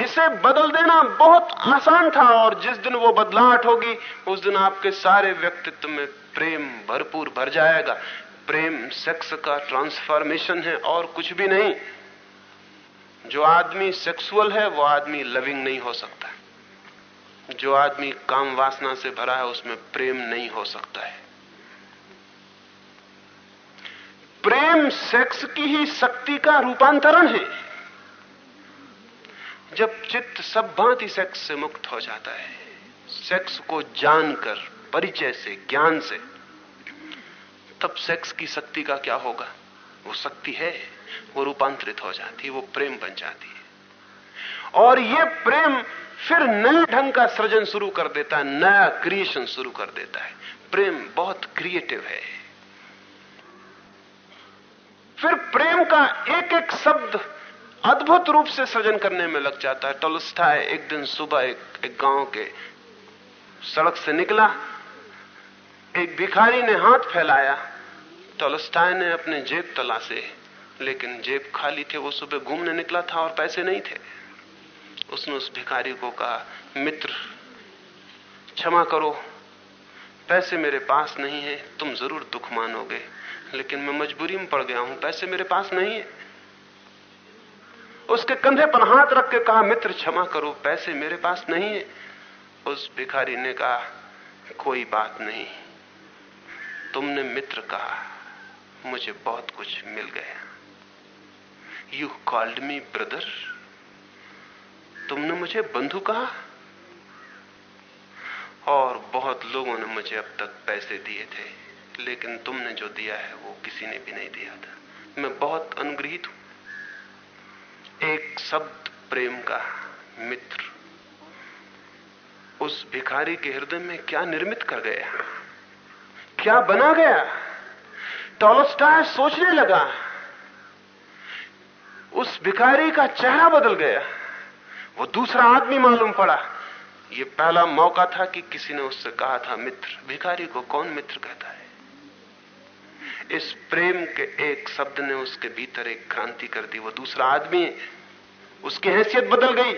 इसे बदल देना बहुत आसान था, और जिस दिन वो बदलाहट होगी, उस दिन आपके सारे व्यक्तित्व में प्रेम भरपूर भर जाएगा। प्रेम सेक्स का ट्रांसफॉर्मेशन है, और कुछ भी नहीं। जो आदमी सेक्सुअल है, वो आदमी लविंग नहीं हो सकता। जो आदमी काम वासना से भरा है, उसमें प्रेम नहीं हो सकता है। प्रेम सेक्स की ही शक्ति का रूपांतरण है। जब चित्त सब भांति सेक्स से मुक्त हो जाता है, सेक्स को जानकर, परिचय से, ज्ञान से, तब सेक्स की शक्ति का क्या होगा? वो शक्ति है, वो रूपांतरित हो जाती है वो प्रेम बन जाती है। और ये प्रेम फिर नए ढंग का सृजन शुरू कर देता है, नया क्रिएशन शुरू कर देता है। प्रेम बहुत क्रिएटिव है। फिर प्रेम का एक एक शब्द अद्भुत रूप से सृजन करने में लग जाता है। टोलस्टाय एक दिन सुबह एक, एक गाँव के सड़क से निकला। एक भिखारी ने हाथ फैलाया। टोलस्टाय ने अपने जेब तलाशे लेकिन जेब खाली थे। वो सुबह घूमने निकला था और पैसे नहीं थे। उसने उस भिखारी को कहा मित्र क्षमा करो। पैसे मेरे पास नहीं है तुम ज़रूर दुख मानोगे। लेकिन मैं मजबूरी में पड़ गया हूँ, पैसे मेरे पास नहीं है। उसके कंधे पर हाथ रख के कहा, मित्र, क्षमा करो, पैसे मेरे पास नहीं है। उस भिखारी ने कहा, कोई बात नहीं। तुमने मित्र कहा, मुझे बहुत कुछ मिल गया। यू कॉल्ड मी ब्रदर तुमने मुझे बंधु कहा? और बहुत लोगों ने मुझे अब तक पैसे दिए थे। लेकिन तुमने जो दिया है, वो किसी ने भी नहीं दिया था। मैं बहुत अनुग्रहित हूँ। एक शब्द प्रेम का मित्र उस भिखारी के हृदय में क्या निर्मित कर गया क्या बना गया? टॉलोस्टाय सोचने लगा। उस भिखारी का चेहरा बदल गया। वो दूसरा आदमी मालूम पड़ा। ये पहला मौका था कि किसी ने उससे कहा था, मित्र, भिखारी को कौन मित्र कहता है? इस प्रेम के एक शब्द ने उसके भीतर एक क्रांति कर दी। वो दूसरा आदमी, उसकी हैसियत बदल गई।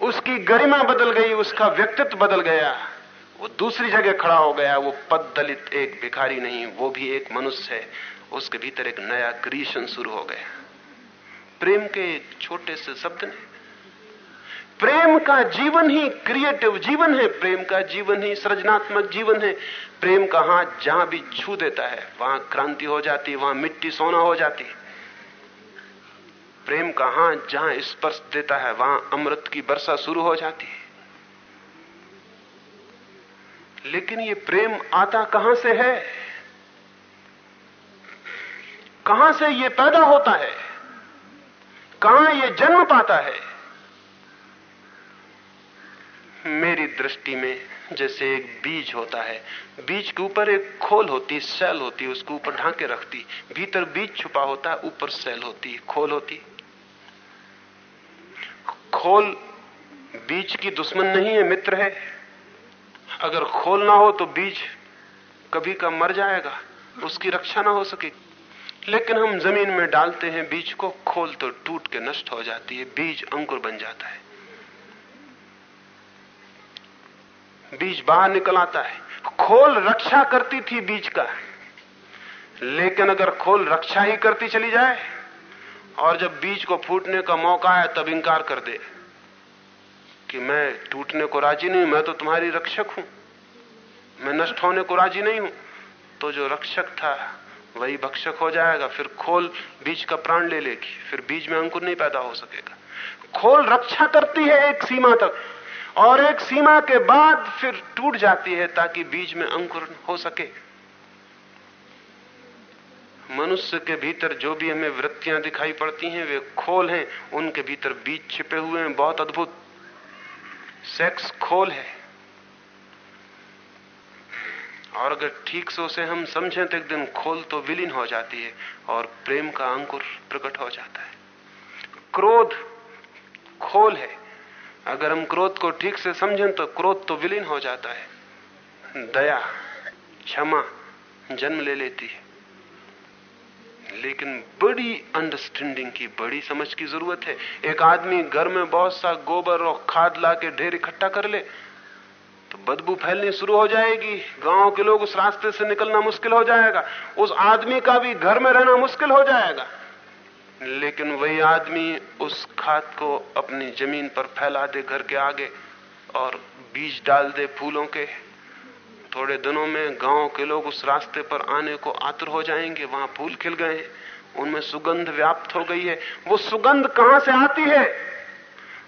उसकी गरिमा बदल गई, उसका व्यक्तित्व बदल गया। वो दूसरी जगह खड़ा हो गया। वो पद दलित एक भिखारी नहीं, वो भी एक मनुष्य है। उसके भीतर एक नया क्रिएशन शुरू हो गया। प्रेम के एक छोटे से शब्द ने प्रेम का जीवन ही क्रिएटिव जीवन है, प्रेम का जीवन ही सृजनात्मक जीवन है। प्रेम का हाथ जहाँ भी छू देता है, वहाँ क्रांति हो जाती है, वहाँ मिट्टी सोना हो जाती है। प्रेम का हाथ जहाँ स्पर्श देता है, वहाँ अमृत की वर्षा शुरू हो जाती है। लेकिन ये प्रेम आता कहाँ से है? कहाँ से ये पैदा होता है? कहाँ ये जन्म पाता है? मेरी दृष्टि में जैसे एक बीज होता है, बीज के ऊपर एक खोल होती, सेल होती, उसके ऊपर ढांके रखती, भीतर बीज छुपा होता है ऊपर सेल होती, खोल होती। खोल बीज की दुश्मन नहीं है, मित्र है। अगर खोल ना हो तो बीज कभी का मर जाएगा, उसकी रक्षा ना हो सके। लेकिन हम ज़मीन में डालते हैं बीज को, खोल तो टूट के नष्ट हो जाती है, बीज अंकुर बन जाता है। बीज बाहर निकल आता है। खोल रक्षा करती थी बीज का। लेकिन अगर खोल रक्षा ही करती चली जाए, और जब बीज को फूटने का मौका है तब इंकार कर दे कि मैं टूटने को राज़ी नहीं, मैं तो तुम्हारी रक्षक हूँ। मैं नष्ट होने को राज़ी नहीं हूँ। तो जो रक्षक था, वही भक्षक हो जाएगा। फिर खोल बीज का प्राण ले लेगी। फिर बीज में अंकुर नहीं पैदा हो सकेगा। खोल रक्षा करती है एक सीमा तक। और एक सीमा के बाद फिर टूट जाती है ताकि बीज में अंकुर हो सके। मनुष्य के भीतर जो भी हमें वृत्तियाँ दिखाई पड़ती हैं, वे खोल हैं। उनके भीतर बीज छिपे हुए हैं। बहुत अद्भुत। सेक्स खोल है। और अगर ठीक से उसे हम समझें तो एक दिन खोल तो विलीन हो जाती है और प्रेम का अंकुर प्रकट हो जाता है। क्रोध खोल है। अगर हम क्रोध को ठीक से समझें तो क्रोध तो विलीन हो जाता है। दया, क्षमा जन्म ले लेती है। लेकिन बड़ी अंडरस्टैंडिंग की, बड़ी समझ की ज़रूरत है। एक आदमी घर में बहुत सा गोबर और खाद ला के ढेर इकट्ठा कर ले तो बदबू फैलनी शुरू हो जाएगी। गाँव के लोग उस रास्ते से निकलना मुश्किल हो जाएगा। उस आदमी का भी घर में रहना मुश्किल हो जाएगा। लेकिन वही आदमी उस खाद को अपनी ज़मीन पर फैला दे घर के आगे और बीज डाल दे फूलों के। थोड़े दिनों में गाँव के लोग उस रास्ते पर आने को आतुर हो जाएँगे, वहाँ फूल खिल गए हैं। उनमें सुगंध व्याप्त हो गई है। वो सुगंध कहाँ से आती है?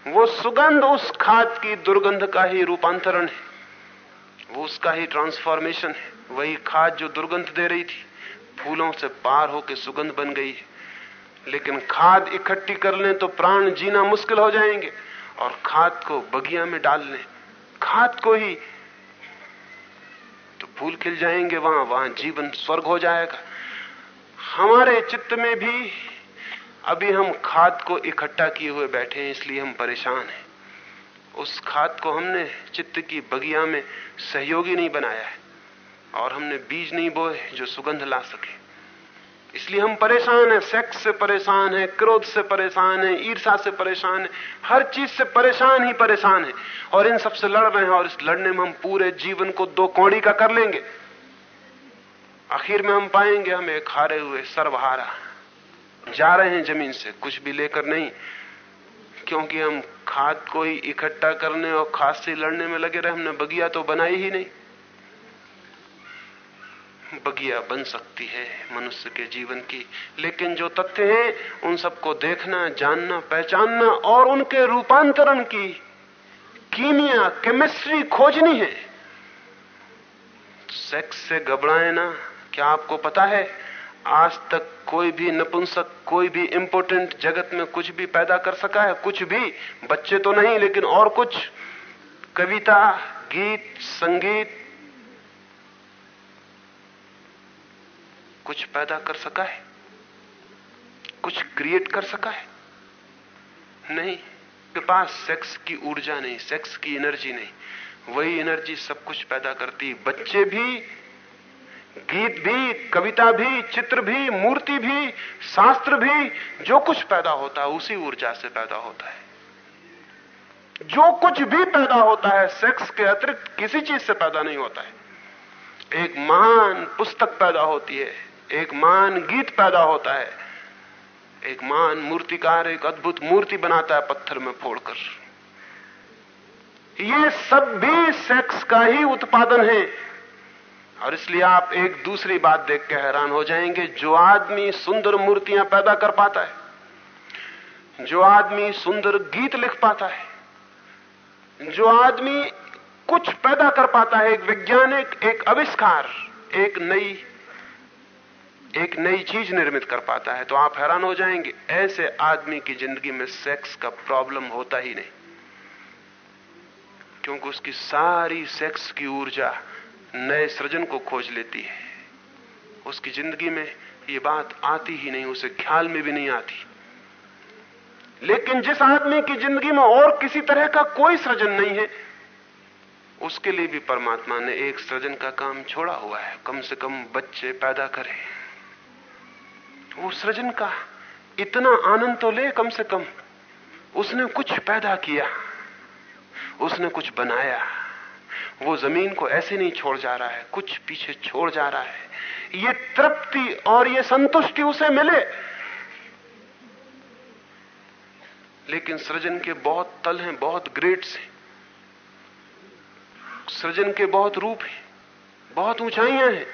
वो सुगंध उस खाद की दुर्गंध का ही रूपांतरण है। वो उसका ही ट्रांसफॉर्मेशन है। वही खाद जो दुर्गंध दे रही थी, फूलों से पार होकर सुगंध बन गई है। लेकिन खाद इकट्ठी कर लें तो प्राण जीना मुश्किल हो जाएँगे। और खाद को बगिया में डाल लें। खाद को ही तो फूल खिल जाएँगे, वहाँ वहाँ जीवन स्वर्ग हो जाएगा। हमारे चित्त में भी अभी हम खाद को इकट्ठा किए हुए बैठे हैं, इसलिए हम परेशान हैं। उस खाद को हमने चित्त की बगिया में सहयोगी नहीं बनाया है। और हमने बीज नहीं बोए जो सुगंध ला सके। इसलिए हम परेशान हैं। सेक्स से परेशान हैं, क्रोध से परेशान हैं ईर्षा से परेशान हैं। हर चीज़ से परेशान ही परेशान हैं। और इन सबसे लड़ रहे हैं और इस लड़ने में हम पूरे जीवन को दो कौड़ी का कर लेंगे। आखिर में हम पाएँगे, हम एक हारे हुए सर्वहारा जा रहे हैं ज़मीन से, कुछ भी लेकर नहीं। क्योंकि हम खाद को ही इकट्ठा करने और खाद से लड़ने में लगे रहे, हमने बगिया तो बनाई ही नहीं। बगिया बन सकती है मनुष्य के जीवन की। लेकिन जो तथ्य हैं, उन सबको देखना, जानना, पहचानना और उनके रूपांतरण की कीमिया केमिस्ट्री खोजनी है। सेक्स से घबराए ना, क्या आपको पता है? आज तक कोई भी नपुंसक, कोई भी इंपोर्टेंट जगत में कुछ भी पैदा कर सका है, कुछ भी। बच्चे तो नहीं, लेकिन और कुछ। कविता, गीत, संगीत कुछ पैदा कर सका है? कुछ क्रिएट कर सका है? नहीं के पास सेक्स की ऊर्जा नहीं सेक्स की एनर्जी नहीं। वही एनर्जी सब कुछ पैदा करती। बच्चे भी, गीत भी, कविता भी, चित्र भी, मूर्ति भी, शास्त्र भी, जो कुछ पैदा होता है, उसी ऊर्जा से पैदा होता है। जो कुछ भी पैदा होता है सेक्स के अतिरिक्त किसी चीज़ से पैदा नहीं होता है। एक महान पुस्तक पैदा होती है। एक मान गीत पैदा होता है। एक मान मूर्तिकार, एक अद्भुत मूर्ति बनाता है पत्थर में फोड़कर। ये सब भी सेक्स का ही उत्पादन है। और इसलिए आप एक दूसरी बात देख के हैरान हो जाएँगे। जो आदमी सुंदर मूर्तियाँ पैदा कर पाता है, जो आदमी सुंदर गीत लिख पाता है, जो आदमी कुछ पैदा कर पाता है, एक वैज्ञानिक, एक आविष्कार, एक नई एक नई चीज़ निर्मित कर पाता है तो आप हैरान हो जाएँगे। ऐसे आदमी की ज़िंदगी में सेक्स का प्रॉब्लम होता ही नहीं। क्योंकि उसकी सारी सेक्स की ऊर्जा नए सृजन को खोज लेती है। उसकी ज़िंदगी में ये बात आती ही नहीं, उसे ख्याल में भी नहीं आती। लेकिन जिस आदमी की ज़िंदगी में और किसी तरह का कोई सृजन नहीं है, उसके लिए भी परमात्मा ने एक सृजन का काम छोड़ा हुआ है। कम से कम बच्चे पैदा करें। वो सृजन का इतना आनंद तो ले कम से कम। उसने कुछ पैदा किया, उसने कुछ बनाया। वो ज़मीन को ऐसे नहीं छोड़ जा रहा है, कुछ पीछे छोड़ जा रहा है। ये तृप्ति और ये संतुष्टि उसे मिले। लेकिन सृजन के बहुत तल हैं, बहुत ग्रेड्स हैं। सृजन के बहुत रूप हैं, बहुत ऊंचाइयाँ हैं।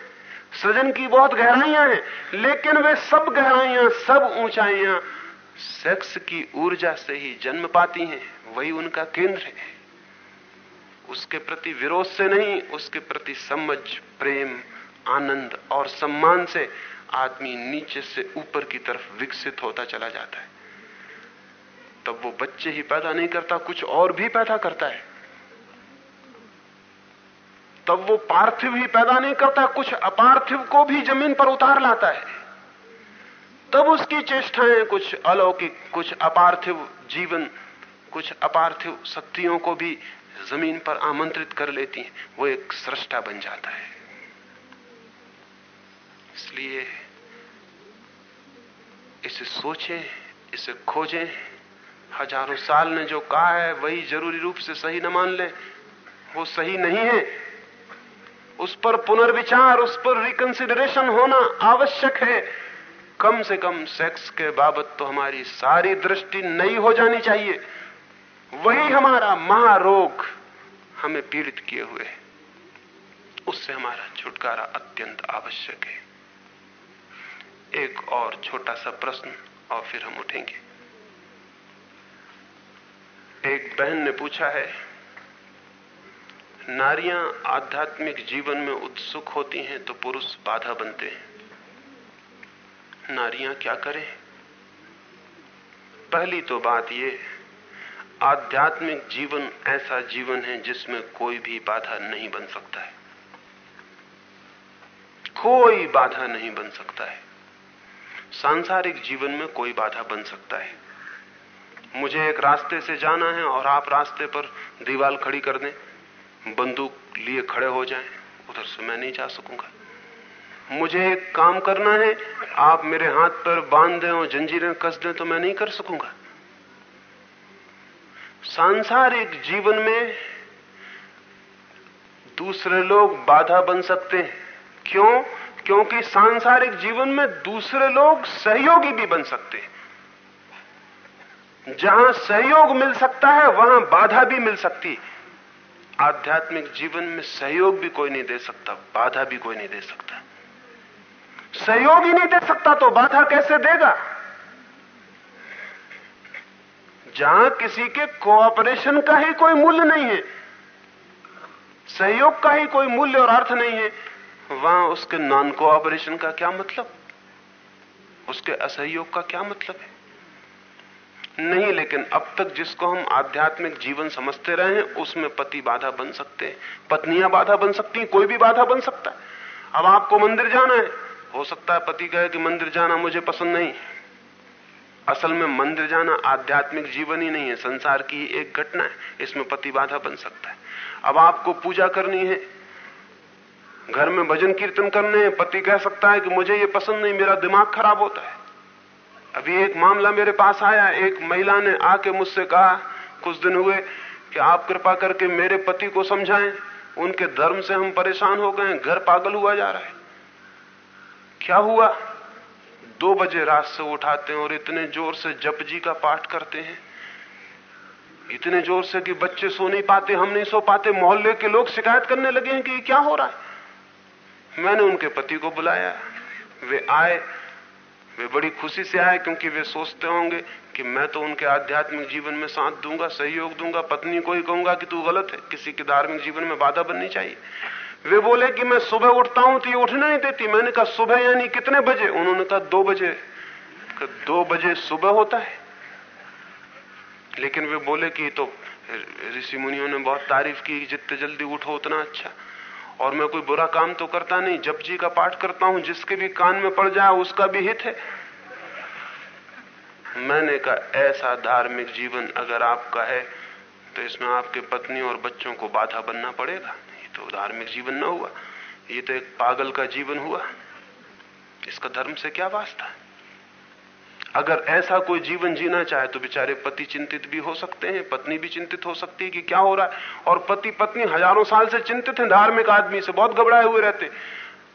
सृजन की बहुत गहराइयाँ हैं, लेकिन वे सब गहराइयाँ, सब ऊंचाइयाँ सेक्स की ऊर्जा से ही जन्म पाती हैं, वही उनका केंद्र है। उसके प्रति विरोध से नहीं, उसके प्रति समझ, प्रेम, आनंद और सम्मान से आदमी नीचे से ऊपर की तरफ़ विकसित होता चला जाता है। तब वो बच्चे ही पैदा नहीं करता, कुछ और भी पैदा करता है। तब वो पार्थिव ही पैदा नहीं करता, कुछ अपार्थिव को भी ज़मीन पर उतार लाता है। तब उसकी चेष्टाएँ कुछ अलौकिक, कुछ अपार्थिव जीवन, कुछ अपार्थिव शक्तियों को भी ज़मीन पर आमंत्रित कर लेती हैं। वो एक सृष्टा बन जाता है। इसलिए इसे सोचें, इसे खोजें। हज़ारों साल ने जो कहा है, वही ज़रूरी रूप से सही न मान ले। वो सही नहीं है। उस पर पुनर्विचार, उस पर रिकंसिडरेशन होना आवश्यक है। कम से कम सेक्स के बाबत तो हमारी सारी दृष्टि नई हो जानी चाहिए। वही हमारा महारोग हमें पीड़ित किए हुए है। उससे हमारा छुटकारा अत्यंत आवश्यक है। एक और छोटा सा प्रश्न, और फिर हम उठेंगे। एक बहन ने पूछा है नारियाँ आध्यात्मिक जीवन में उत्सुक होती हैं तो पुरुष बाधा बनते हैं। नारियाँ क्या करें? पहली तो बात यह आध्यात्मिक जीवन ऐसा जीवन है जिसमें कोई भी बाधा नहीं बन सकता है। कोई बाधा नहीं बन सकता है। सांसारिक जीवन में कोई बाधा बन सकता है। मुझे एक रास्ते से जाना है और आप रास्ते पर दीवाल खड़ी कर दें। बंदूक लिए खड़े हो जाएँ, उधर से मैं नहीं जा सकूँगा। मुझे एक काम करना है, आप मेरे हाथ पर बाँध दें और जंजीरें कस दें तो मैं नहीं कर सकूँगा। सांसारिक जीवन में दूसरे लोग बाधा बन सकते हैं। क्यों? क्योंकि सांसारिक जीवन में दूसरे लोग सहयोगी भी बन सकते हैं। जहाँ सहयोग मिल सकता है, वहाँ बाधा भी मिल सकती आध्यात्मिक जीवन में सहयोग भी कोई नहीं दे सकता, बाधा भी कोई नहीं दे सकता। सहयोग ही नहीं दे सकता तो बाधा कैसे देगा? जहाँ किसी के कोऑपरेशन का ही कोई मूल्य नहीं है, सहयोग का ही कोई मूल्य और अर्थ नहीं है, वहाँ उसके नॉन कोऑपरेशन का क्या मतलब? उसके असहयोग का क्या मतलब है? नहीं, लेकिन अब तक जिसको हम आध्यात्मिक जीवन समझते रहे हैं, उसमें पति बाधा बन सकते हैं। पत्नियाँ बाधा बन सकती हैं, कोई भी बाधा बन सकता है। अब आपको मंदिर जाना है। हो सकता है पति कहे कि मंदिर जाना मुझे पसंद नहीं असल में मंदिर जाना आध्यात्मिक जीवन ही नहीं है, संसार की एक घटना है। इसमें पति बाधा बन सकता है। अब आपको पूजा करनी है। घर में भजन कीर्तन करने हैं, पति कह सकता है कि मुझे ये पसंद नहीं, मेरा दिमाग खराब होता है। अभी एक मामला मेरे पास आया, एक महिला ने आके मुझसे कहा, कुछ दिन हुए कि आप कृपा करके मेरे पति को समझाएँ, उनके धर्म से हम परेशान हो गए घर पागल हुआ जा रहा है। क्या हुआ? दो बजे रात से उठाते हैं और इतने ज़ोर से जप जी का पाठ करते हैं। इतने ज़ोर से कि बच्चे सो नहीं पाते, हम नहीं सो पाते, मोहल्ले के लोग शिकायत करने लगे हैं कि क्या हो रहा है। मैंने उनके पति को बुलाया, वे आए वे बड़ी खुशी से आए क्योंकि वे सोचते होंगे कि मैं तो उनके आध्यात्मिक जीवन में साथ दूँगा, सहयोग दूँगा, पत्नी को ही कहूँगा कि तू गलत है, किसी के धार्मिक जीवन में बाधा बननी चाहिए। वे बोले कि मैं सुबह उठता हूँ तो ये उठने नहीं देती। मैंने कहा, सुबह यानी कितने बजे? उन्होंने कहा, दो बजे। दो बजे सुबह होता है। लेकिन वे बोले कि तो ऋषि मुनियों ने बहुत तारीफ़ की, जितने जल्दी उठो उतना अच्छा। और मैं कोई बुरा काम तो करता नहीं जब जी का पाठ करता हूँ, जिसके भी कान में पड़ जाए, उसका भी हित है। मैंने कहा, ऐसा धार्मिक जीवन अगर आपका है तो इसमें आपके पत्नी और बच्चों को बाधा बनना पड़ेगा। ये तो धार्मिक जीवन न हुआ, ये तो एक पागल का जीवन हुआ। इसका धर्म से क्या वास्ता? है अगर ऐसा कोई जीवन जीना चाहे तो बेचारे पति चिंतित भी हो सकते हैं, पत्नी भी चिंतित हो सकती है कि क्या हो रहा है। और पति पत्नी हज़ारों साल से चिंतित हैं, धार्मिक आदमी से बहुत घबराए हुए रहते।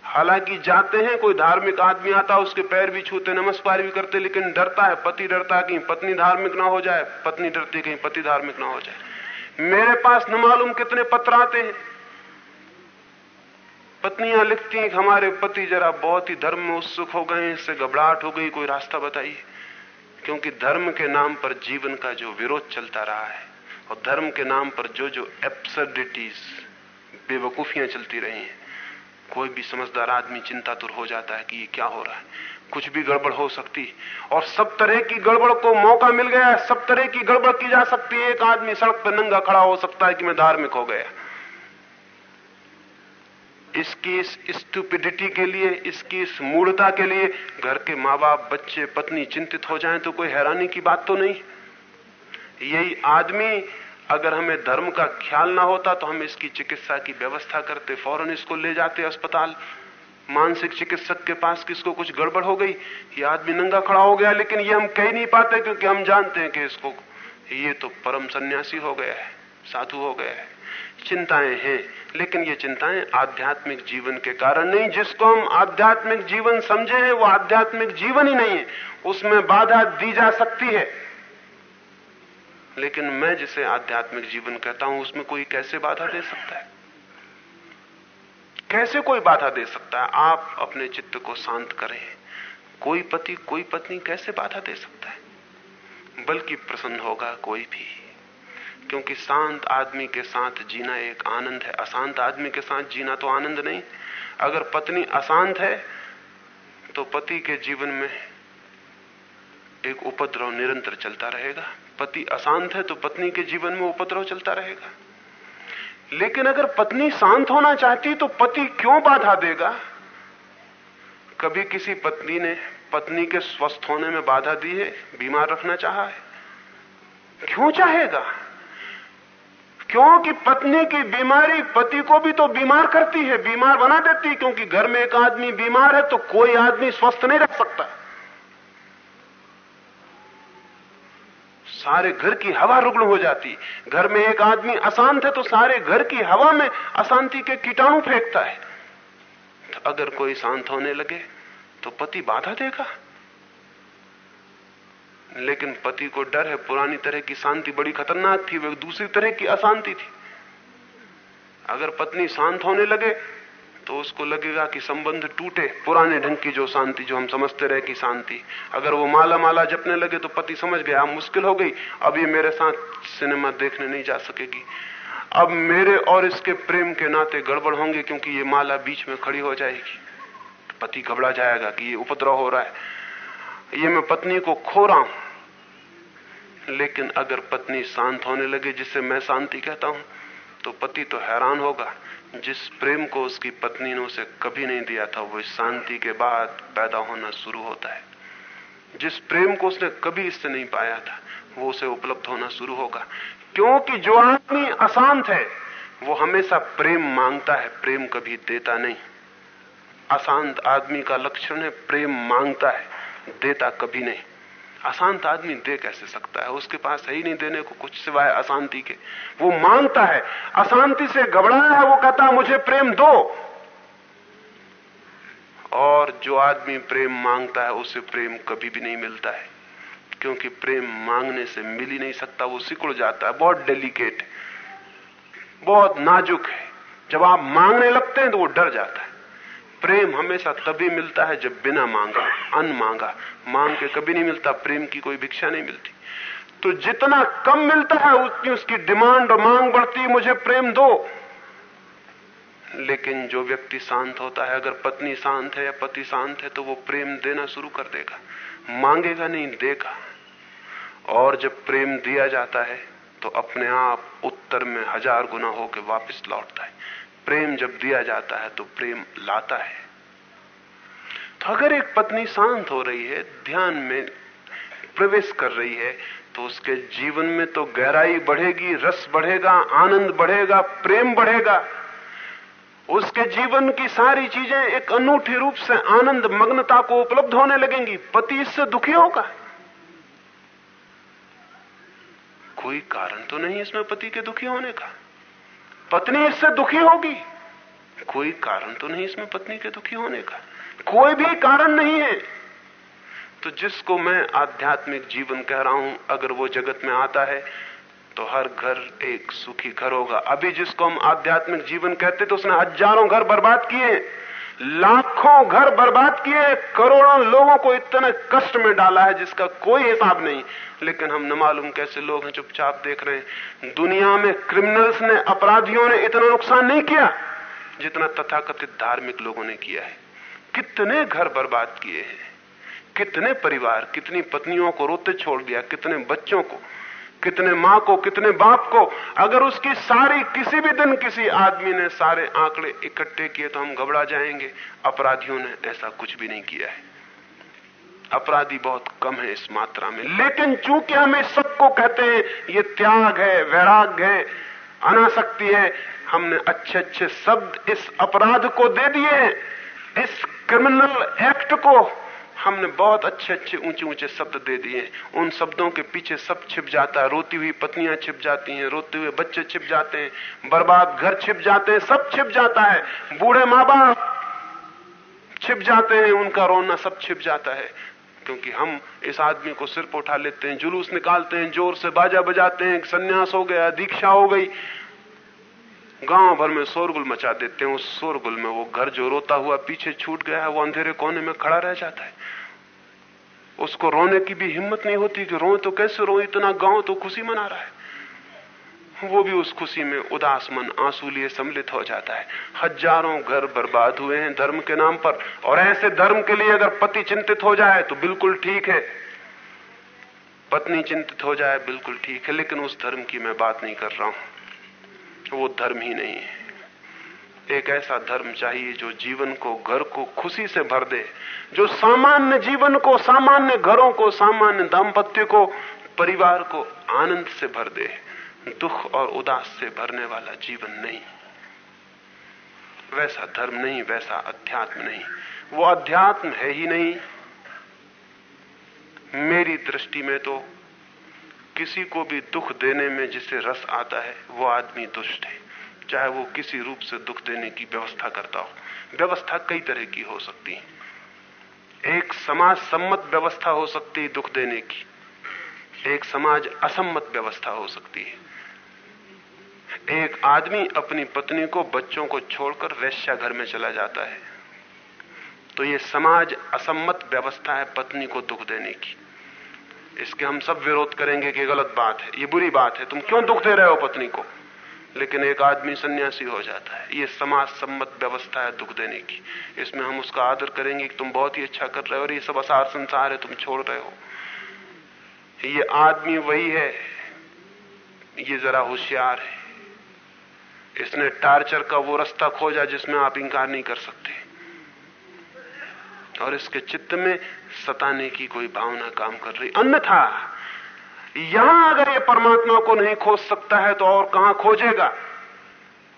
हालाँकि जाते हैं, कोई धार्मिक आदमी आता, उसके पैर भी छूते, नमस्कार भी करते, लेकिन डरता है, पति डरता कहीं पत्नी धार्मिक ना हो जाए, पत्नी डरती कहीं पति धार्मिक ना हो जाए। मेरे पास न मालूम कितने पत्र आते हैं। पत्नियाँ लिखती हैं कि हमारे पति जरा बहुत ही धर्म में उत्सुक हो गए इससे घबराहट हो गई, कोई रास्ता बताइए? क्योंकि धर्म के नाम पर जीवन का जो विरोध चलता रहा है, और धर्म के नाम पर जो जो एब्सर्डिटीज बेवकूफियाँ चलती रही हैं, कोई भी समझदार आदमी चिंतातुर हो जाता है कि ये क्या हो रहा है। कुछ भी गड़बड़ हो सकती, और सब तरह की गड़बड़ को मौका मिल गया सब तरह की गड़बड़ की जा सकती है। एक आदमी सड़क पर नंगा खड़ा हो सकता है कि मैं धार्मिक हो गया। इसकी इस स्टूपिडिटी के लिए, इसकी इस मूढ़ता के लिए घर के माँ बाप बच्चे, पत्नी चिंतित हो जाएँ तो कोई हैरानी की बात तो नहीं। यही आदमी अगर हमें धर्म का ख्याल ना होता तो हम इसकी चिकित्सा की व्यवस्था करते, फ़ौरन इसको ले जाते अस्पताल। मानसिक चिकित्सक के पास किसको कुछ गड़बड़ हो गई? ये आदमी नंगा खड़ा हो गया, लेकिन ये हम कह नहीं पाते क्योंकि हम जानते हैं कि इसको, ये तो परम सन्यासी हो गया है, साधु हो गया है। चिंताएँ हैं लेकिन ये चिंताएँ आध्यात्मिक जीवन के कारण नहीं, जिसको हम आध्यात्मिक जीवन समझे हैं, वो आध्यात्मिक जीवन ही नहीं है। उसमें बाधा दी जा सकती है। लेकिन मैं जिसे आध्यात्मिक जीवन कहता हूँ, उसमें कोई कैसे बाधा दे सकता है? कैसे कोई बाधा दे सकता है? आप अपने चित्त को शांत करें। कोई पति, कोई पत्नी कैसे बाधा दे सकता है? बल्कि प्रसन्न होगा कोई भी। क्योंकि शांत आदमी के साथ जीना एक आनंद है। अशांत आदमी के साथ जीना तो आनंद नहीं। अगर पत्नी अशांत है तो पति के जीवन में एक उपद्रव निरंतर चलता रहेगा। पति अशांत है तो पत्नी के जीवन में उपद्रव चलता रहेगा। लेकिन अगर पत्नी शांत होना चाहती तो पति क्यों बाधा देगा? कभी किसी पत्नी ने, पत्नी के स्वस्थ होने में बाधा दी है, बीमार रखना चाहा है। क्यों चाहेगा? क्योंकि पत्नी की बीमारी पति को भी तो बीमार करती है, बीमार बना देती है, क्योंकि घर में एक आदमी बीमार है तो कोई आदमी स्वस्थ नहीं रख सकता। सारे घर की हवा रुग्ण हो जाती घर में एक आदमी अशांत है तो सारे घर की हवा में अशांति के कीटाणु फेंकता है। तो अगर कोई शांत होने लगे तो पति बाधा देगा। लेकिन पति को डर है, पुरानी तरह की शांति बड़ी खतरनाक थी, वो दूसरी तरह की अशांति थी। अगर पत्नी शांत होने लगे तो उसको लगेगा कि संबंध टूटे, पुराने ढंग की जो शांति, जो हम समझते रहे कि शांति। अगर वो माला माला जपने लगे तो पति समझ गया अब मुश्किल हो गई, अब ये मेरे साथ सिनेमा देखने नहीं जा सकेगी। अब मेरे और इसके प्रेम के नाते गड़बड़ होंगे, क्योंकि ये माला बीच में खड़ी हो जाएगी। पति घबरा जाएगा कि ये उपद्रव हो रहा है। ये मैं पत्नी को खो रहा हूँ। लेकिन अगर पत्नी शांत होने लगे, जिसे मैं शांति कहता हूँ तो पति तो हैरान होगा। जिस प्रेम को उसकी पत्नी ने उसे कभी नहीं दिया था, वो शांति के बाद पैदा होना शुरू होता है। जिस प्रेम को उसने कभी इससे नहीं पाया था, वो उसे उपलब्ध होना शुरू होगा। क्योंकि जो आदमी अशांत है, वो हमेशा प्रेम माँगता है, प्रेम कभी देता नहीं। अशांत आदमी का लक्षण है, प्रेम माँगता है, देता कभी नहीं। अशांत आदमी दे कैसे सकता है? उसके पास है ही नहीं देने को कुछ सिवाय अशांति के। वो माँगता है, अशांति से घबराया है, वो कहता है, मुझे प्रेम दो। और जो आदमी प्रेम माँगता है, उसे प्रेम कभी भी नहीं मिलता है। क्योंकि प्रेम मांगने से मिल ही नहीं सकता, वो सिकुड़ जाता है। बहुत डेलिकेट बहुत नाजुक है। जब आप मांगने लगते हैं तो वो डर जाता है। प्रेम हमेशा तभी मिलता है जब बिना मांगा, अन मांगा। मांग के कभी नहीं मिलता, प्रेम की कोई भिक्षा नहीं मिलती। तो जितना कम मिलता है, उतनी उसकी डिमांड और मांग बढ़ती है, मुझे प्रेम दो। लेकिन जो व्यक्ति शांत होता है, अगर पत्नी शांत है या पति शांत है तो वो प्रेम देना शुरू कर देगा। मांगेगा नहीं, देगा। और जब प्रेम दिया जाता है तो अपने आप उत्तर में हज़ार गुना होकर वापस लौटता है। प्रेम जब दिया जाता है तो प्रेम लाता है। तो अगर एक पत्नी शांत हो रही है, ध्यान में प्रवेश कर रही है तो उसके जीवन में तो गहराई बढ़ेगी, रस बढ़ेगा, आनंद बढ़ेगा, प्रेम बढ़ेगा। उसके जीवन की सारी चीज़ें एक अनूठे रूप से आनंद, मग्नता को उपलब्ध होने लगेंगी। पति इससे दुखी होगा। कोई कारण तो नहीं इसमें पति के दुखी होने का। पत्नी इससे दुखी होगी। कोई कारण तो नहीं इसमें पत्नी के दुखी होने का? कोई भी कारण नहीं है। तो जिसको मैं आध्यात्मिक जीवन कह रहा हूँ अगर वो जगत में आता है तो हर घर एक सुखी घर होगा। अभी जिसको हम आध्यात्मिक जीवन कहते तो उसने हज़ारों घर बर्बाद किए लाखों घर बर्बाद किए, करोड़ों लोगों को इतने कष्ट में डाला है जिसका कोई हिसाब नहीं। लेकिन हम न मालूम कैसे लोग हैं, चुपचाप देख रहे हैं। दुनिया में क्रिमिनल्स ने, अपराधियों ने इतना नुकसान नहीं किया, जितना तथाकथित धार्मिक लोगों ने किया है। कितने घर बर्बाद किए हैं। कितने परिवार, कितनी पत्नियों को रोते छोड़ दिया, कितने बच्चों को। कितने माँ को, कितने बाप को, अगर उसकी सारी, किसी भी दिन किसी आदमी ने सारे आंकड़े इकट्ठे किए तो हम घबरा जाएँगे। अपराधियों ने ऐसा कुछ भी नहीं किया है। अपराधी बहुत कम है इस मात्रा में। लेकिन चूँकि हम इस सबको कहते हैं, ये त्याग है, वैराग्य है, अनासक्ति है, हमने अच्छे अच्छे शब्द इस अपराध को दे दिए इस क्रिमिनल एक्ट को हमने बहुत अच्छे अच्छे ऊँचे ऊँचे शब्द दे दिए। उन शब्दों के पीछे सब छिप जाता है। रोती हुई पत्नियाँ छिप जाती हैं, रोते हुए बच्चे छिप जाते हैं, बर्बाद घर छिप जाते हैं, सब छिप जाता है। बूढ़े माँ बाप छिप जाते हैं, उनका रोना सब छिप जाता है। क्योंकि हम इस आदमी को सिर पर उठा लेते हैं, जुलूस निकालते हैं, ज़ोर से बाजा बजाते हैं संन्यास हो गया, दीक्षा हो गई। गाँव भर में शोरगुल मचा देते हैं, उस शोरगुल में वो घर जो रोता हुआ पीछे छूट गया है, वो अंधेरे कोने में खड़ा रह जाता है। उसको रोने की भी हिम्मत नहीं होती कि रो तो कैसे रो इतना गाँव तो खुशी मना रहा है। वो भी उस खुशी में उदास मन, आँसू लिए सम्मिलित हो जाता है। हज़ारों घर बर्बाद हुए हैं धर्म के नाम पर, और ऐसे धर्म के लिए अगर पति चिंतित हो जाए तो बिल्कुल ठीक है। पत्नी चिंतित हो जाए बिल्कुल ठीक है, लेकिन उस धर्म की मैं बात नहीं कर रहा हूँ। वो धर्म ही नहीं है। एक ऐसा धर्म चाहिए जो जीवन को, घर को खुशी से भर दे, जो सामान्य जीवन को, सामान्य घरों को, सामान्य दाम्पत्य को, परिवार को आनंद से भर दे। दुख और उदास से भरने वाला जीवन नहीं। वैसा धर्म नहीं, वैसा अध्यात्म नहीं। वो अध्यात्म है ही नहीं। मेरी दृष्टि में तो किसी को भी दुख देने में जिसे रस आता है, वो आदमी दुष्ट है। चाहे वो किसी रूप से दुख देने की व्यवस्था करता हो। व्यवस्था कई तरह की हो सकती है। एक समाज सम्मत व्यवस्था हो सकती है दुख देने की। एक समाज असम्मत व्यवस्था हो सकती है। एक आदमी अपनी पत्नी को, बच्चों को छोड़कर वैश्या घर में चला जाता है। तो ये समाज असम्मत व्यवस्था है पत्नी को दुख देने की। इसके हम सब विरोध करेंगे कि गलत बात है, ये बुरी बात है, तुम क्यों दुख दे रहे हो पत्नी को? लेकिन एक आदमी सन्यासी हो जाता है, ये समाज सम्मत व्यवस्था है दुख देने की। इसमें हम उसका आदर करेंगे कि तुम बहुत ही अच्छा कर रहे हो और ये सब असार संसार है, तुम छोड़ रहे हो। ये आदमी वही है, ये जरा होशियार है। इसने टार्चर का वो रास्ता खोजा जिसमें आप इंकार नहीं कर सकते। और इसके चित्त में सताने की कोई भावना काम कर रही। अन्यथा, यहाँ अगर ये परमात्मा को नहीं खोज सकता है तो और कहाँ खोजेगा?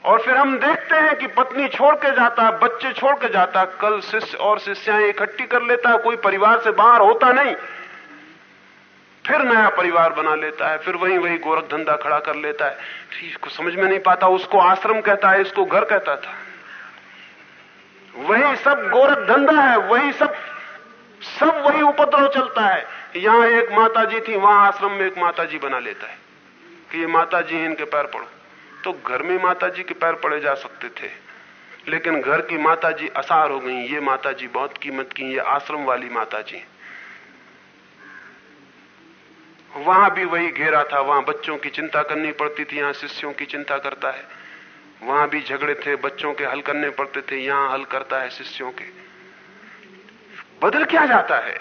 और फिर हम देखते हैं कि पत्नी छोड़ के जाता, बच्चे छोड़ के जाता, कल शिष्य और शिष्याएँ इकट्ठी कर लेता, कोई परिवार से बाहर होता नहीं। फिर नया परिवार बना लेता है, फिर वही वही गोरख धंधा खड़ा कर लेता है। इसको समझ में नहीं पाता, उसको आश्रम कहता है, इसको घर कहता था। वही सब गोरख धंधा है, वही सब सब वही उपद्रव चलता है। यहाँ एक माता जी थी, वहाँ आश्रम में एक माता जी बना लेता है कि ये माता जी इनके पैर पड़ो। तो घर में माता जी के पैर पड़े जा सकते थे, लेकिन घर की माता जी असार हो गई। ये माता जी बहुत कीमत की, ये आश्रम वाली माता जी वहाँ भी वही घेरा था, वहाँ बच्चों की चिंता करनी पड़ती थी, यहाँ शिष्यों की चिंता करता है। वहाँ भी झगड़े थे, बच्चों के हल करने पड़ते थे, यहाँ हल करता है शिष्यों के। बदल क्या जाता है?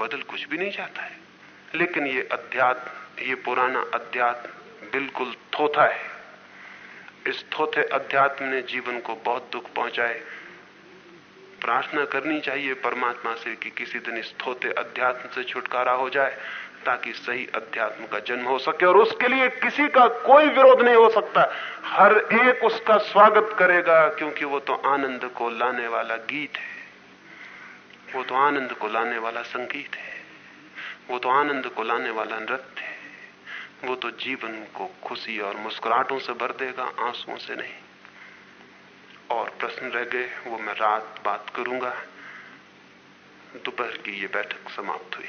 बदल कुछ भी नहीं जाता है। लेकिन ये अध्यात्म, ये पुराना अध्यात्म बिल्कुल थोथा है। इस थोथे अध्यात्म ने जीवन को बहुत दुख पहुँचाए। प्रार्थना करनी चाहिए परमात्मा से कि किसी दिन इस थोते अध्यात्म से छुटकारा हो जाए। ताकि सही अध्यात्म का जन्म हो सके और उसके लिए किसी का कोई विरोध नहीं हो सकता। हर एक उसका स्वागत करेगा, क्योंकि वो तो आनंद को लाने वाला गीत है। वो तो आनंद को लाने वाला संगीत है। वो तो आनंद को लाने वाला नृत्य है। वो तो जीवन को खुशी और मुस्कुराहटों से भर देगा, आंसुओं से नहीं। और प्रश्न रह गए, वो मैं रात बात करूँगा। दोपहर की ये बैठक समाप्त हुई।